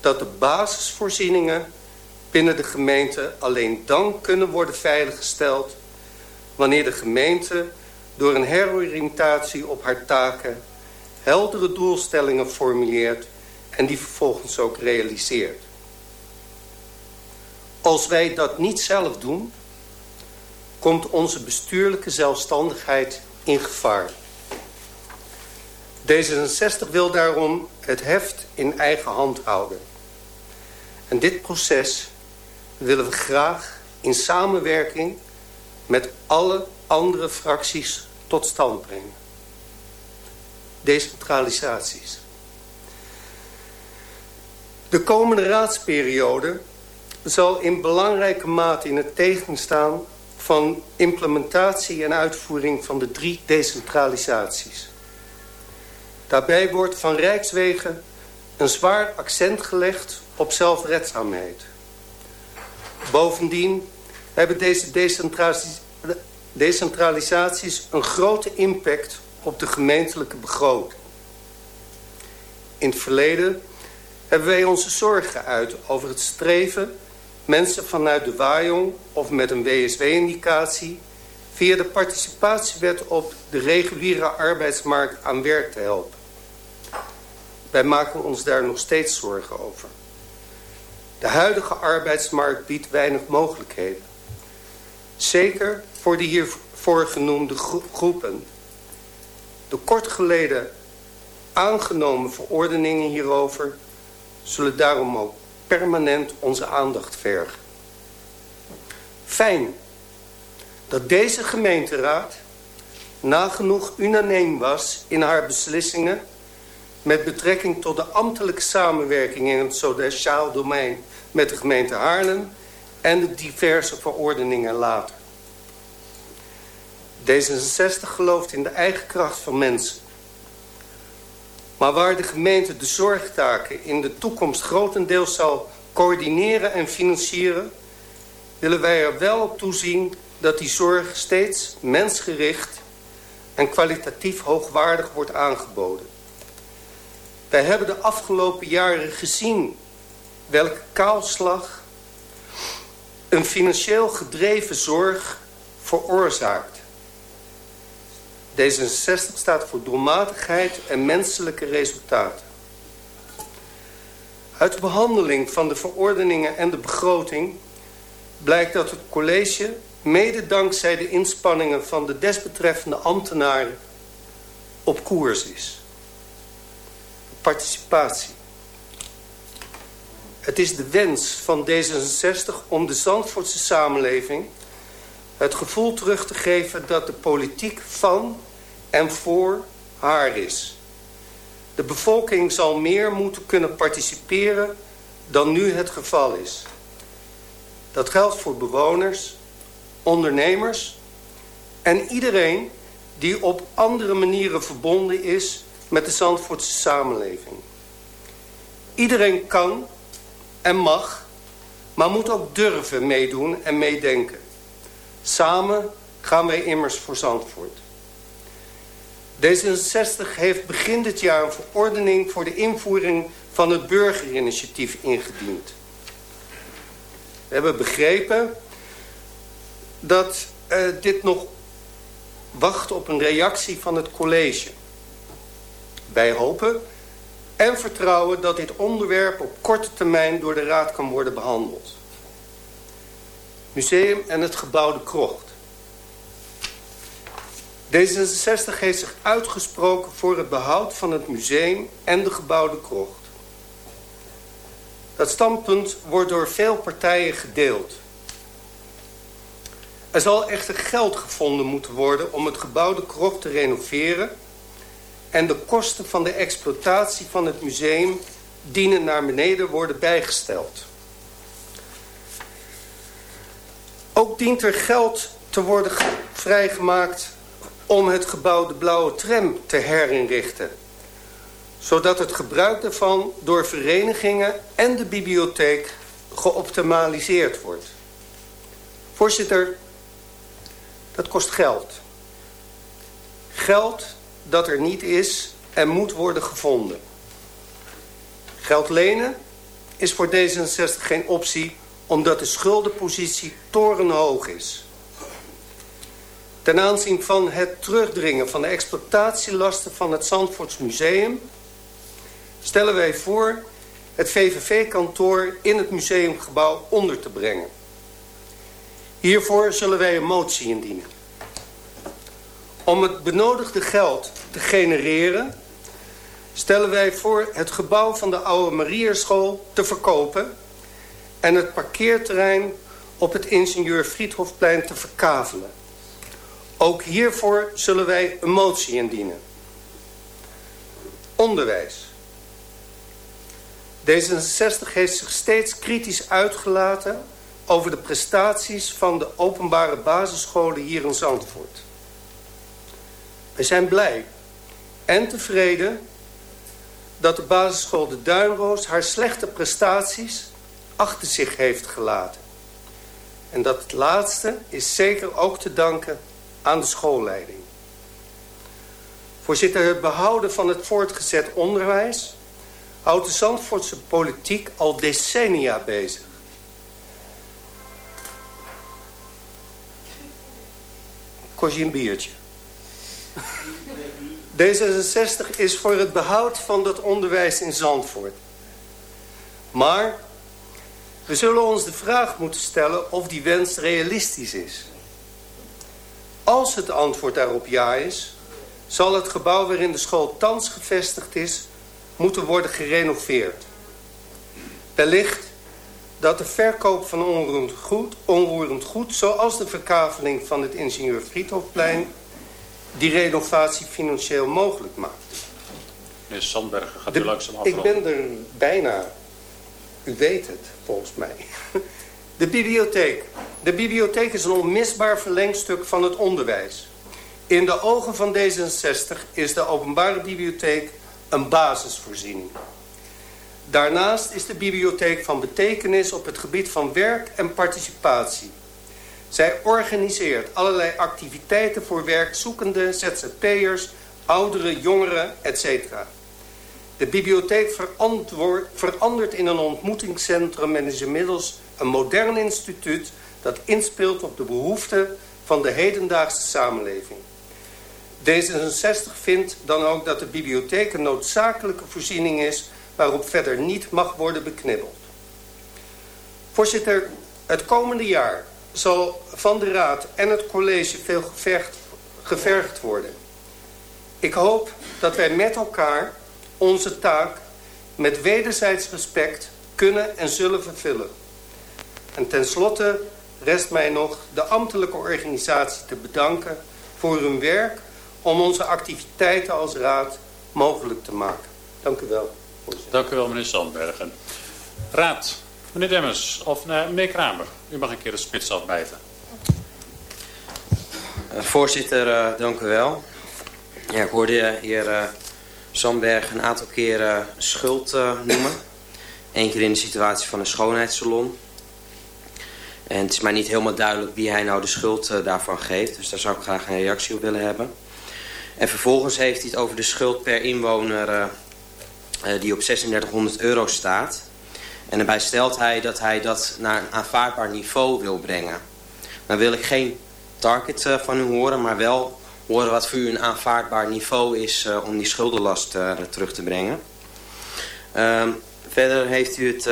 dat de basisvoorzieningen binnen de gemeente alleen dan kunnen worden veiliggesteld wanneer de gemeente door een heroriëntatie op haar taken heldere doelstellingen formuleert en die vervolgens ook realiseert. Als wij dat niet zelf doen, komt onze bestuurlijke zelfstandigheid in gevaar. D66 wil daarom het heft in eigen hand houden. En dit proces willen we graag in samenwerking met alle andere fracties tot stand brengen. Decentralisaties. De komende raadsperiode zal in belangrijke mate in het teken staan van implementatie en uitvoering van de drie decentralisaties. Daarbij wordt van Rijkswegen een zwaar accent gelegd op zelfredzaamheid. Bovendien hebben deze decentralisaties een grote impact op de gemeentelijke begroting. In het verleden hebben wij onze zorgen geuit over het streven mensen vanuit de Wajong of met een WSW-indicatie via de participatiewet op de reguliere arbeidsmarkt aan werk te helpen. Wij maken ons daar nog steeds zorgen over. De huidige arbeidsmarkt biedt weinig mogelijkheden. Zeker voor de hiervoor genoemde groepen. De kort geleden aangenomen verordeningen hierover... zullen daarom ook permanent onze aandacht vergen. Fijn dat deze gemeenteraad nagenoeg unaniem was in haar beslissingen met betrekking tot de ambtelijke samenwerking in het sociaal domein met de gemeente Haarlem en de diverse verordeningen later. D66 gelooft in de eigen kracht van mensen. Maar waar de gemeente de zorgtaken in de toekomst grotendeels zal coördineren en financieren... willen wij er wel op toezien dat die zorg steeds mensgericht en kwalitatief hoogwaardig wordt aangeboden. Wij hebben de afgelopen jaren gezien welke kaalslag een financieel gedreven zorg veroorzaakt. D66 staat voor doelmatigheid en menselijke resultaten. Uit de behandeling van de verordeningen en de begroting blijkt dat het college mede dankzij de inspanningen van de desbetreffende ambtenaren op koers is participatie. Het is de wens van D66 om de Zandvoortse samenleving het gevoel terug te geven dat de politiek van en voor haar is. De bevolking zal meer moeten kunnen participeren dan nu het geval is. Dat geldt voor bewoners, ondernemers en iedereen die op andere manieren verbonden is met de Zandvoortse samenleving. Iedereen kan en mag, maar moet ook durven meedoen en meedenken. Samen gaan wij immers voor Zandvoort. D66 heeft begin dit jaar een verordening voor de invoering van het burgerinitiatief ingediend. We hebben begrepen dat uh, dit nog wacht op een reactie van het college. Wij hopen En vertrouwen dat dit onderwerp op korte termijn door de Raad kan worden behandeld. Museum en het gebouw De Krocht. D66 heeft zich uitgesproken voor het behoud van het museum en de gebouwde krocht. Dat standpunt wordt door veel partijen gedeeld. Er zal echter geld gevonden moeten worden om het gebouwde krocht te renoveren... en de kosten van de exploitatie van het museum dienen naar beneden worden bijgesteld. Ook dient er geld te worden vrijgemaakt om het gebouw de Blauwe Tram te herinrichten. Zodat het gebruik daarvan door verenigingen en de bibliotheek geoptimaliseerd wordt. Voorzitter, dat kost geld. Geld dat er niet is en moet worden gevonden. Geld lenen is voor D66 geen optie omdat de schuldenpositie torenhoog is. Ten aanzien van het terugdringen van de exploitatielasten van het Zandvoorts Museum... stellen wij voor het VVV-kantoor in het museumgebouw onder te brengen. Hiervoor zullen wij een motie indienen. Om het benodigde geld te genereren... stellen wij voor het gebouw van de Oude Marierschool te verkopen... en het parkeerterrein op het ingenieur Friedhofplein te verkavelen. Ook hiervoor zullen wij een motie indienen. Onderwijs. D66 heeft zich steeds kritisch uitgelaten over de prestaties van de openbare basisscholen hier in Zandvoort. We zijn blij en tevreden dat de basisschool De Duinroos haar slechte prestaties achter zich heeft gelaten. En dat laatste is zeker ook te danken aan de schoolleiding. Voorzitter, het behouden van het voortgezet onderwijs... houdt de Zandvoortse politiek al decennia bezig. Kost je een biertje? D66 is voor het behoud van dat onderwijs in Zandvoort. Maar we zullen ons de vraag moeten stellen of die wens realistisch is. Als het antwoord daarop ja is, zal het gebouw waarin de school thans gevestigd is, moeten worden gerenoveerd. Wellicht dat de verkoop van onroerend goed, onroerend goed zoals de verkaveling van het ingenieur Friedhofplein, die renovatie financieel mogelijk maakt. Meneer Sandberg, gaat u langzaam afronden? Ik ben er bijna. U weet het, volgens mij. De bibliotheek. De bibliotheek is een onmisbaar verlengstuk van het onderwijs. In de ogen van D66 is de openbare bibliotheek een basisvoorziening. Daarnaast is de bibliotheek van betekenis op het gebied van werk en participatie. Zij organiseert allerlei activiteiten voor werkzoekende ZZP'ers, ouderen, jongeren, etc. De bibliotheek verandert in een ontmoetingscentrum en is inmiddels een modern instituut dat inspeelt op de behoeften van de hedendaagse samenleving. D66 vindt dan ook dat de bibliotheek een noodzakelijke voorziening is waarop verder niet mag worden beknibbeld. Voorzitter, het komende jaar zal van de Raad en het college veel gevergd, worden. Ik hoop dat wij met elkaar onze taak met wederzijds respect kunnen en zullen vervullen. En tenslotte rest mij nog de ambtelijke organisatie te bedanken voor hun werk om onze activiteiten als raad mogelijk te maken. Dank u wel. Dank u wel, meneer Sandbergen. Raad, meneer Demmers, of nee, meneer Kramer, u mag een keer de spits afbijten. Uh, voorzitter, uh, dank u wel. Ja, ik hoorde heer Sandberg een aantal keren schuld noemen. Eén keer in de situatie van een schoonheidssalon. En het is mij niet helemaal duidelijk wie hij nou de schuld uh, daarvan geeft. Dus daar zou ik graag een reactie op willen hebben. En vervolgens heeft hij het over de schuld per inwoner uh, die op 3600 euro staat. En daarbij stelt hij dat hij dat naar een aanvaardbaar niveau wil brengen. Dan wil ik geen target van u horen, maar wel horen wat voor u een aanvaardbaar niveau is om die schuldenlast terug te brengen. Ehm, verder heeft u het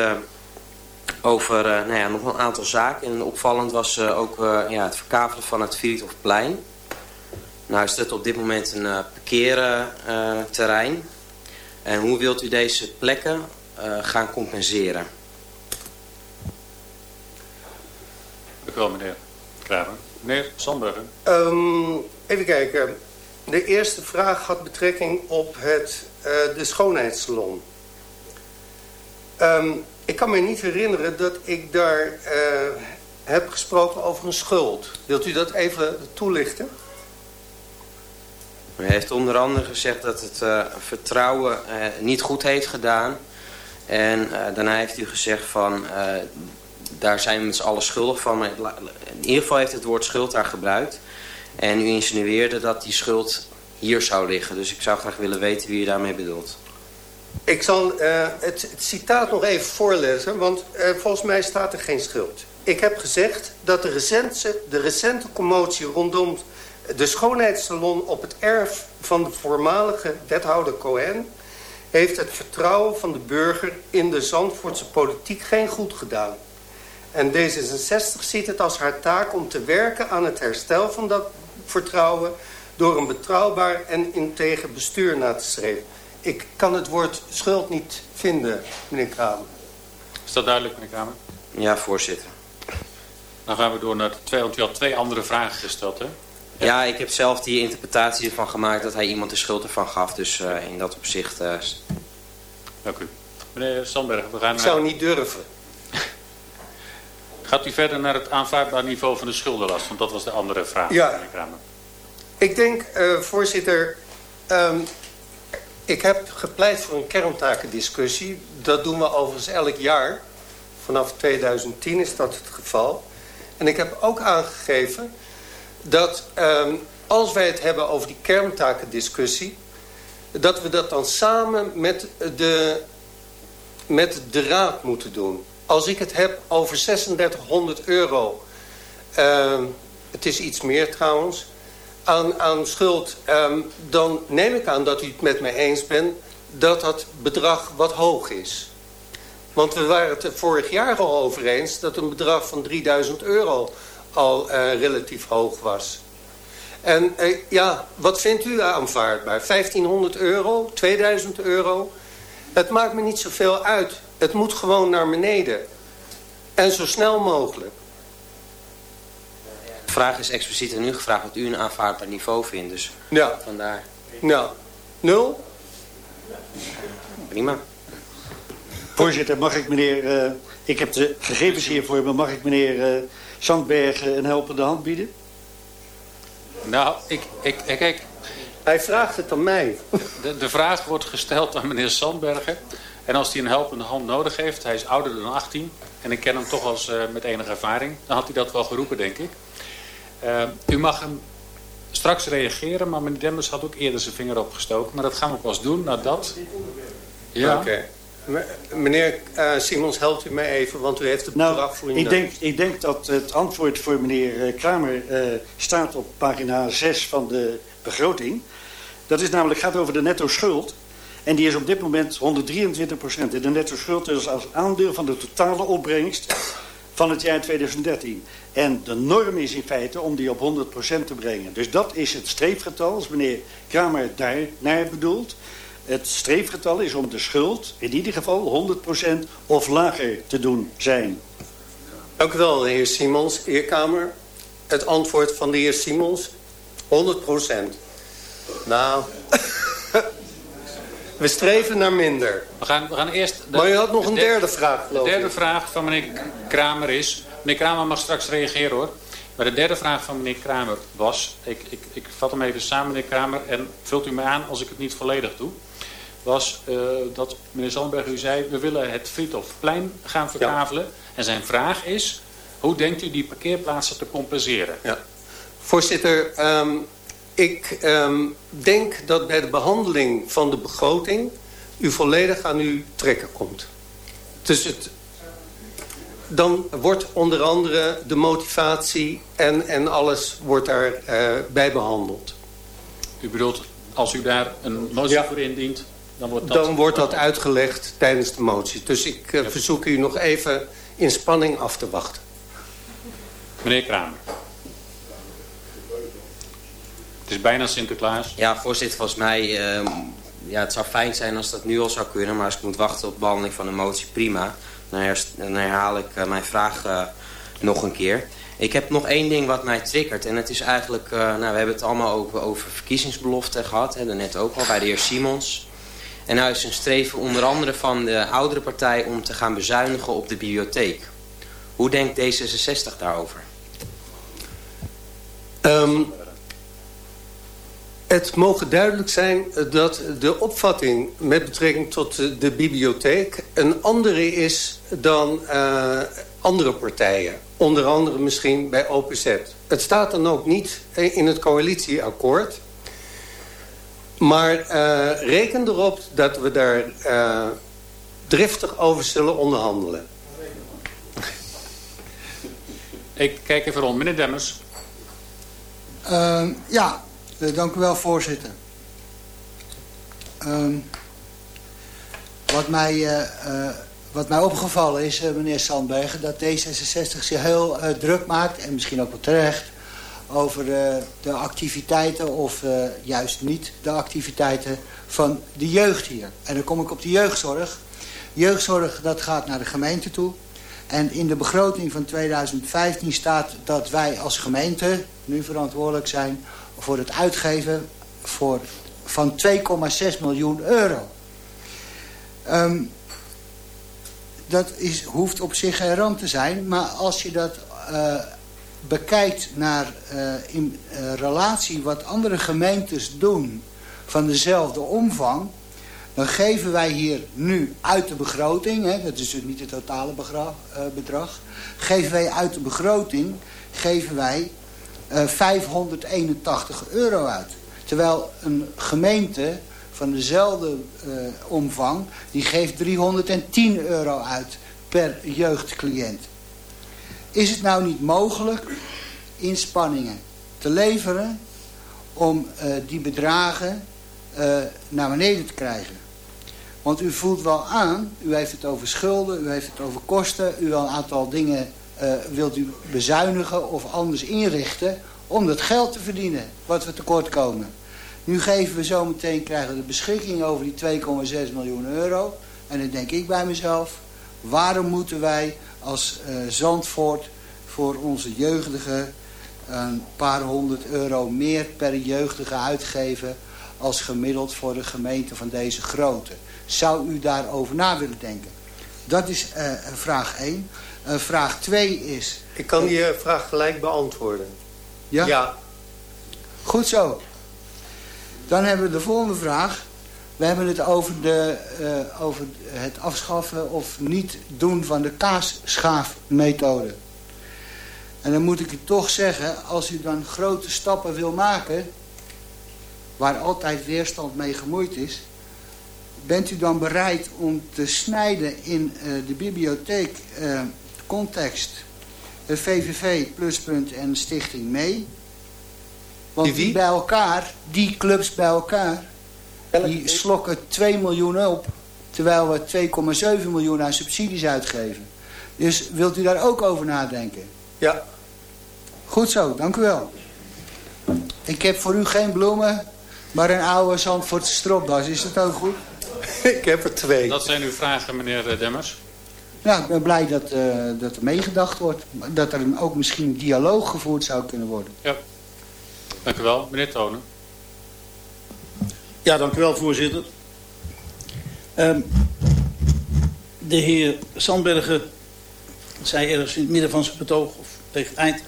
over nou ja, nog een aantal zaken. En opvallend was ook ja, het verkavelen van het Vierhofplein. Nou is dat op dit moment een parkeerterrein. en hoe wilt u deze plekken gaan compenseren? Dank u wel, meneer Kramer. Meneer Sandbergen. Um, even kijken. De eerste vraag had betrekking op het, uh, de schoonheidssalon. Um, ik kan me niet herinneren dat ik daar uh, heb gesproken over een schuld. Wilt u dat even toelichten? U heeft onder andere gezegd dat het uh, vertrouwen niet goed heeft gedaan. En daarna heeft u gezegd van daar zijn we met z'n allen schuldig van. Maar in ieder geval heeft het woord schuld daar gebruikt. En u insinueerde dat die schuld hier zou liggen. Dus ik zou graag willen weten wie u daarmee bedoelt. Ik zal uh, het, citaat nog even voorlezen, want uh, volgens mij staat er geen schuld. Ik heb gezegd dat de recente, de recente commotie rondom de schoonheidssalon op het erf van de voormalige wethouder Cohen... heeft het vertrouwen van de burger in de Zandvoortse politiek geen goed gedaan. En D66 ziet het als haar taak om te werken aan het herstel van dat vertrouwen... door een betrouwbaar en integer bestuur na te streven. Ik kan het woord schuld niet vinden, meneer Kramer. Is dat duidelijk, meneer Kramer? Ja, voorzitter. Dan gaan we door naar de twee, want u had twee andere vragen gesteld, hè? Ja, ja ik heb zelf die interpretatie ervan gemaakt dat hij iemand de schuld ervan gaf. Dus uh, in dat opzicht... Uh... Dank u. Meneer Sandberg, we gaan... Ik zou niet durven. Gaat u verder naar het aanvaardbaar niveau van de schuldenlast? Want dat was de andere vraag. Ja. Ik denk, uh, voorzitter... Um, ik heb gepleit voor een kerntakendiscussie. Dat doen we overigens elk jaar. Vanaf 2010 is dat het geval. En ik heb ook aangegeven dat um, als wij het hebben over die kerntakendiscussie... dat we dat dan samen met de, met de raad moeten doen. Als ik het heb over 3600 euro... Uh, het is iets meer trouwens... aan, aan schuld... Um, dan neem ik aan dat u het met mij eens bent... dat dat bedrag wat hoog is. Want we waren het vorig jaar al over eens... dat een bedrag van 3000 euro al uh, relatief hoog was. En uh, ja, wat vindt u aanvaardbaar? 1500 euro? 2000 euro? Het maakt me niet zoveel uit. Het moet gewoon naar beneden. En zo snel mogelijk. De vraag is expliciet aan u gevraagd wat u een aanvaardbaar niveau vindt. Dus ja. vandaar. Nou, nul? Prima. Voorzitter, mag ik meneer... Uh, ik heb de gegevens hiervoor, maar mag ik meneer uh, Zandbergen een helpende hand bieden? Nou, ik, ik, ik, kijk... Hij vraagt het aan mij. De, de vraag wordt gesteld aan meneer Zandbergen. En als hij een helpende hand nodig heeft, hij is ouder dan 18... en ik ken hem toch als uh, met enige ervaring... dan had hij dat wel geroepen, denk ik. Uh, u mag hem straks reageren, maar meneer Demmers had ook eerder zijn vinger opgestoken. Maar dat gaan we pas doen nadat... Ja. Oké. Okay. Meneer uh, Simons, helpt u mij even, want u heeft het nou, bedrag voor ik denk, ik denk dat het antwoord voor meneer Kramer staat op pagina 6 van de begroting. Dat is namelijk, gaat over de netto schuld. En die is op dit moment 123 procent. En de netto schuld is als aandeel van de totale opbrengst van het jaar 2013. En de norm is in feite om die op 100 procent te brengen. Dus dat is het streefgetal, als meneer Kramer daar naar bedoelt. Het streefgetal is om de schuld in ieder geval 100 procent of lager te doen zijn. Dank u wel, heer Simons. Heer Kamer, het antwoord van de heer Simons, 100 procent. Nou... We streven naar minder. We gaan, we gaan eerst... De, maar je had nog een derde, vraag, De derde vraag van meneer Kramer is... Meneer Kramer mag straks reageren, hoor. Maar de derde vraag van meneer Kramer was... Ik, ik, ik vat hem even samen, meneer Kramer... en vult u mij aan als ik het niet volledig doe... was uh, dat meneer Zandberg u zei... we willen het Friedhofplein gaan verkavelen. Ja. En zijn vraag is... hoe denkt u die parkeerplaatsen te compenseren? Ja. Voorzitter... Um, ik um, denk dat bij de behandeling van de begroting... u volledig aan uw trekken komt. Dus het, dan wordt onder andere de motivatie en, en alles wordt daarbij uh, bij behandeld. U bedoelt, als u daar een motie ja. voor indient... dan wordt dat, dan wordt dat uitgelegd tijdens de motie. Dus ik uh, verzoek u nog even in spanning af te wachten. Meneer Kramer. Het is bijna Sinterklaas. Ja, voorzitter, volgens mij... Uh, ja, het zou fijn zijn als dat nu al zou kunnen. Maar als ik moet wachten op behandeling van de motie, prima. Dan, dan herhaal ik uh, mijn vraag uh, nog een keer. Ik heb nog één ding wat mij triggert. En het is eigenlijk... nou, we hebben het allemaal over, over verkiezingsbeloften gehad. Hè, net ook al bij de heer Simons. En nou is een streven onder andere van de oudere partij... om te gaan bezuinigen op de bibliotheek. Hoe denkt D66 daarover? Um, het mogen duidelijk zijn dat de opvatting met betrekking tot de bibliotheek... een andere is dan uh, andere partijen. Onder andere misschien bij OPZ. Het staat dan ook niet in het coalitieakkoord. Maar uh, reken erop dat we daar uh, driftig over zullen onderhandelen. Ik kijk even rond. Meneer Demmers. Uh, ja, dank u wel, voorzitter. Uh, wat, mij, uh, wat mij opgevallen is, meneer Sandbergen... dat D66 zich heel druk maakt, en misschien ook wel terecht... over de activiteiten of juist niet de activiteiten van de jeugd hier. En dan kom ik op de jeugdzorg. Jeugdzorg, dat gaat naar de gemeente toe... En in de begroting van 2015 staat dat wij als gemeente nu verantwoordelijk zijn voor het uitgeven voor, van 2,6 miljoen euro. Um, dat is, hoeft op zich geen ramp te zijn, maar als je dat uh, bekijkt naar uh, in uh, relatie wat andere gemeentes doen van dezelfde omvang, dan geven wij hier nu uit de begroting, hè, dat is dus niet het totale bedrag, geven wij uit de begroting, geven wij 581 eh, euro uit. Terwijl een gemeente van dezelfde uh, omvang, die geeft 310 euro uit per jeugdcliënt. Is het nou niet mogelijk inspanningen te leveren om uh, die bedragen naar beneden te krijgen? Want u voelt wel aan, u heeft het over schulden, u heeft het over kosten, u wil een aantal dingen uh, wilt u bezuinigen of anders inrichten om dat geld te verdienen wat we tekort komen. Nu geven we zometeen, krijgen we de beschikking over die 2,6 miljoen euro. En dan denk ik bij mezelf, waarom moeten wij als uh, Zandvoort voor onze jeugdigen een paar honderd euro meer per jeugdige uitgeven als gemiddeld voor de gemeente van deze grootte? Zou u daarover na willen denken? Dat is uh, vraag 1. Uh, vraag 2 is... Ik kan die vraag gelijk beantwoorden. Ja? Ja. Goed zo. Dan hebben we de volgende vraag. We hebben het over, de, uh, over het afschaffen of niet doen van de kaasschaafmethode. En dan moet ik u toch zeggen, als u dan grote stappen wil maken... waar altijd weerstand mee gemoeid is... bent u dan bereid om te snijden in uh, de bibliotheek uh, context VVV, Pluspunt en Stichting mee. Want die, bij elkaar, die clubs bij elkaar, die slokken 2 miljoen op. Terwijl we 2,7 miljoen aan subsidies uitgeven. Dus wilt u daar ook over nadenken? Ja. Goed zo, dank u wel. Ik heb voor u geen bloemen, maar een oude Zandvoortse stropdas. Is dat ook goed? Ik heb er twee. Dat zijn uw vragen, meneer Demmers. Nou, ik ben blij dat, uh, dat er meegedacht wordt. Dat er ook misschien dialoog gevoerd zou kunnen worden. Ja, dank u wel. Meneer Tonen. Ja, dank u wel, voorzitter. Um, de heer Sandbergen zei ergens in het midden van zijn betoog, of tegen het eind...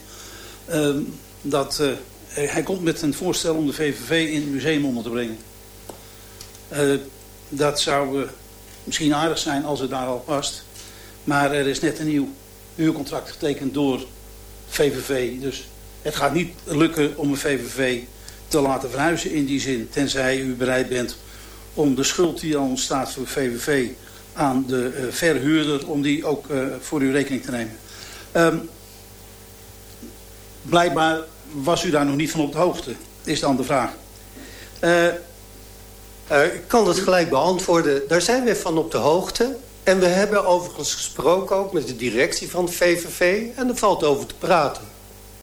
Um, dat uh, hij komt met een voorstel om de VVV in het museum onder te brengen. Uh, dat zou misschien aardig zijn als het daar al past... Maar er is net een nieuw huurcontract getekend door VVV. Dus het gaat niet lukken om een VVV te laten verhuizen in die zin. Tenzij u bereid bent om de schuld die al ontstaat voor VVV aan de uh, verhuurder... om die ook uh, voor uw rekening te nemen. Um, blijkbaar was u daar nog niet van op de hoogte, is dan de vraag. Uh, ik kan dat gelijk beantwoorden. Daar zijn we van op de hoogte. En we hebben overigens gesproken ook met de directie van de VVV. En er valt over te praten.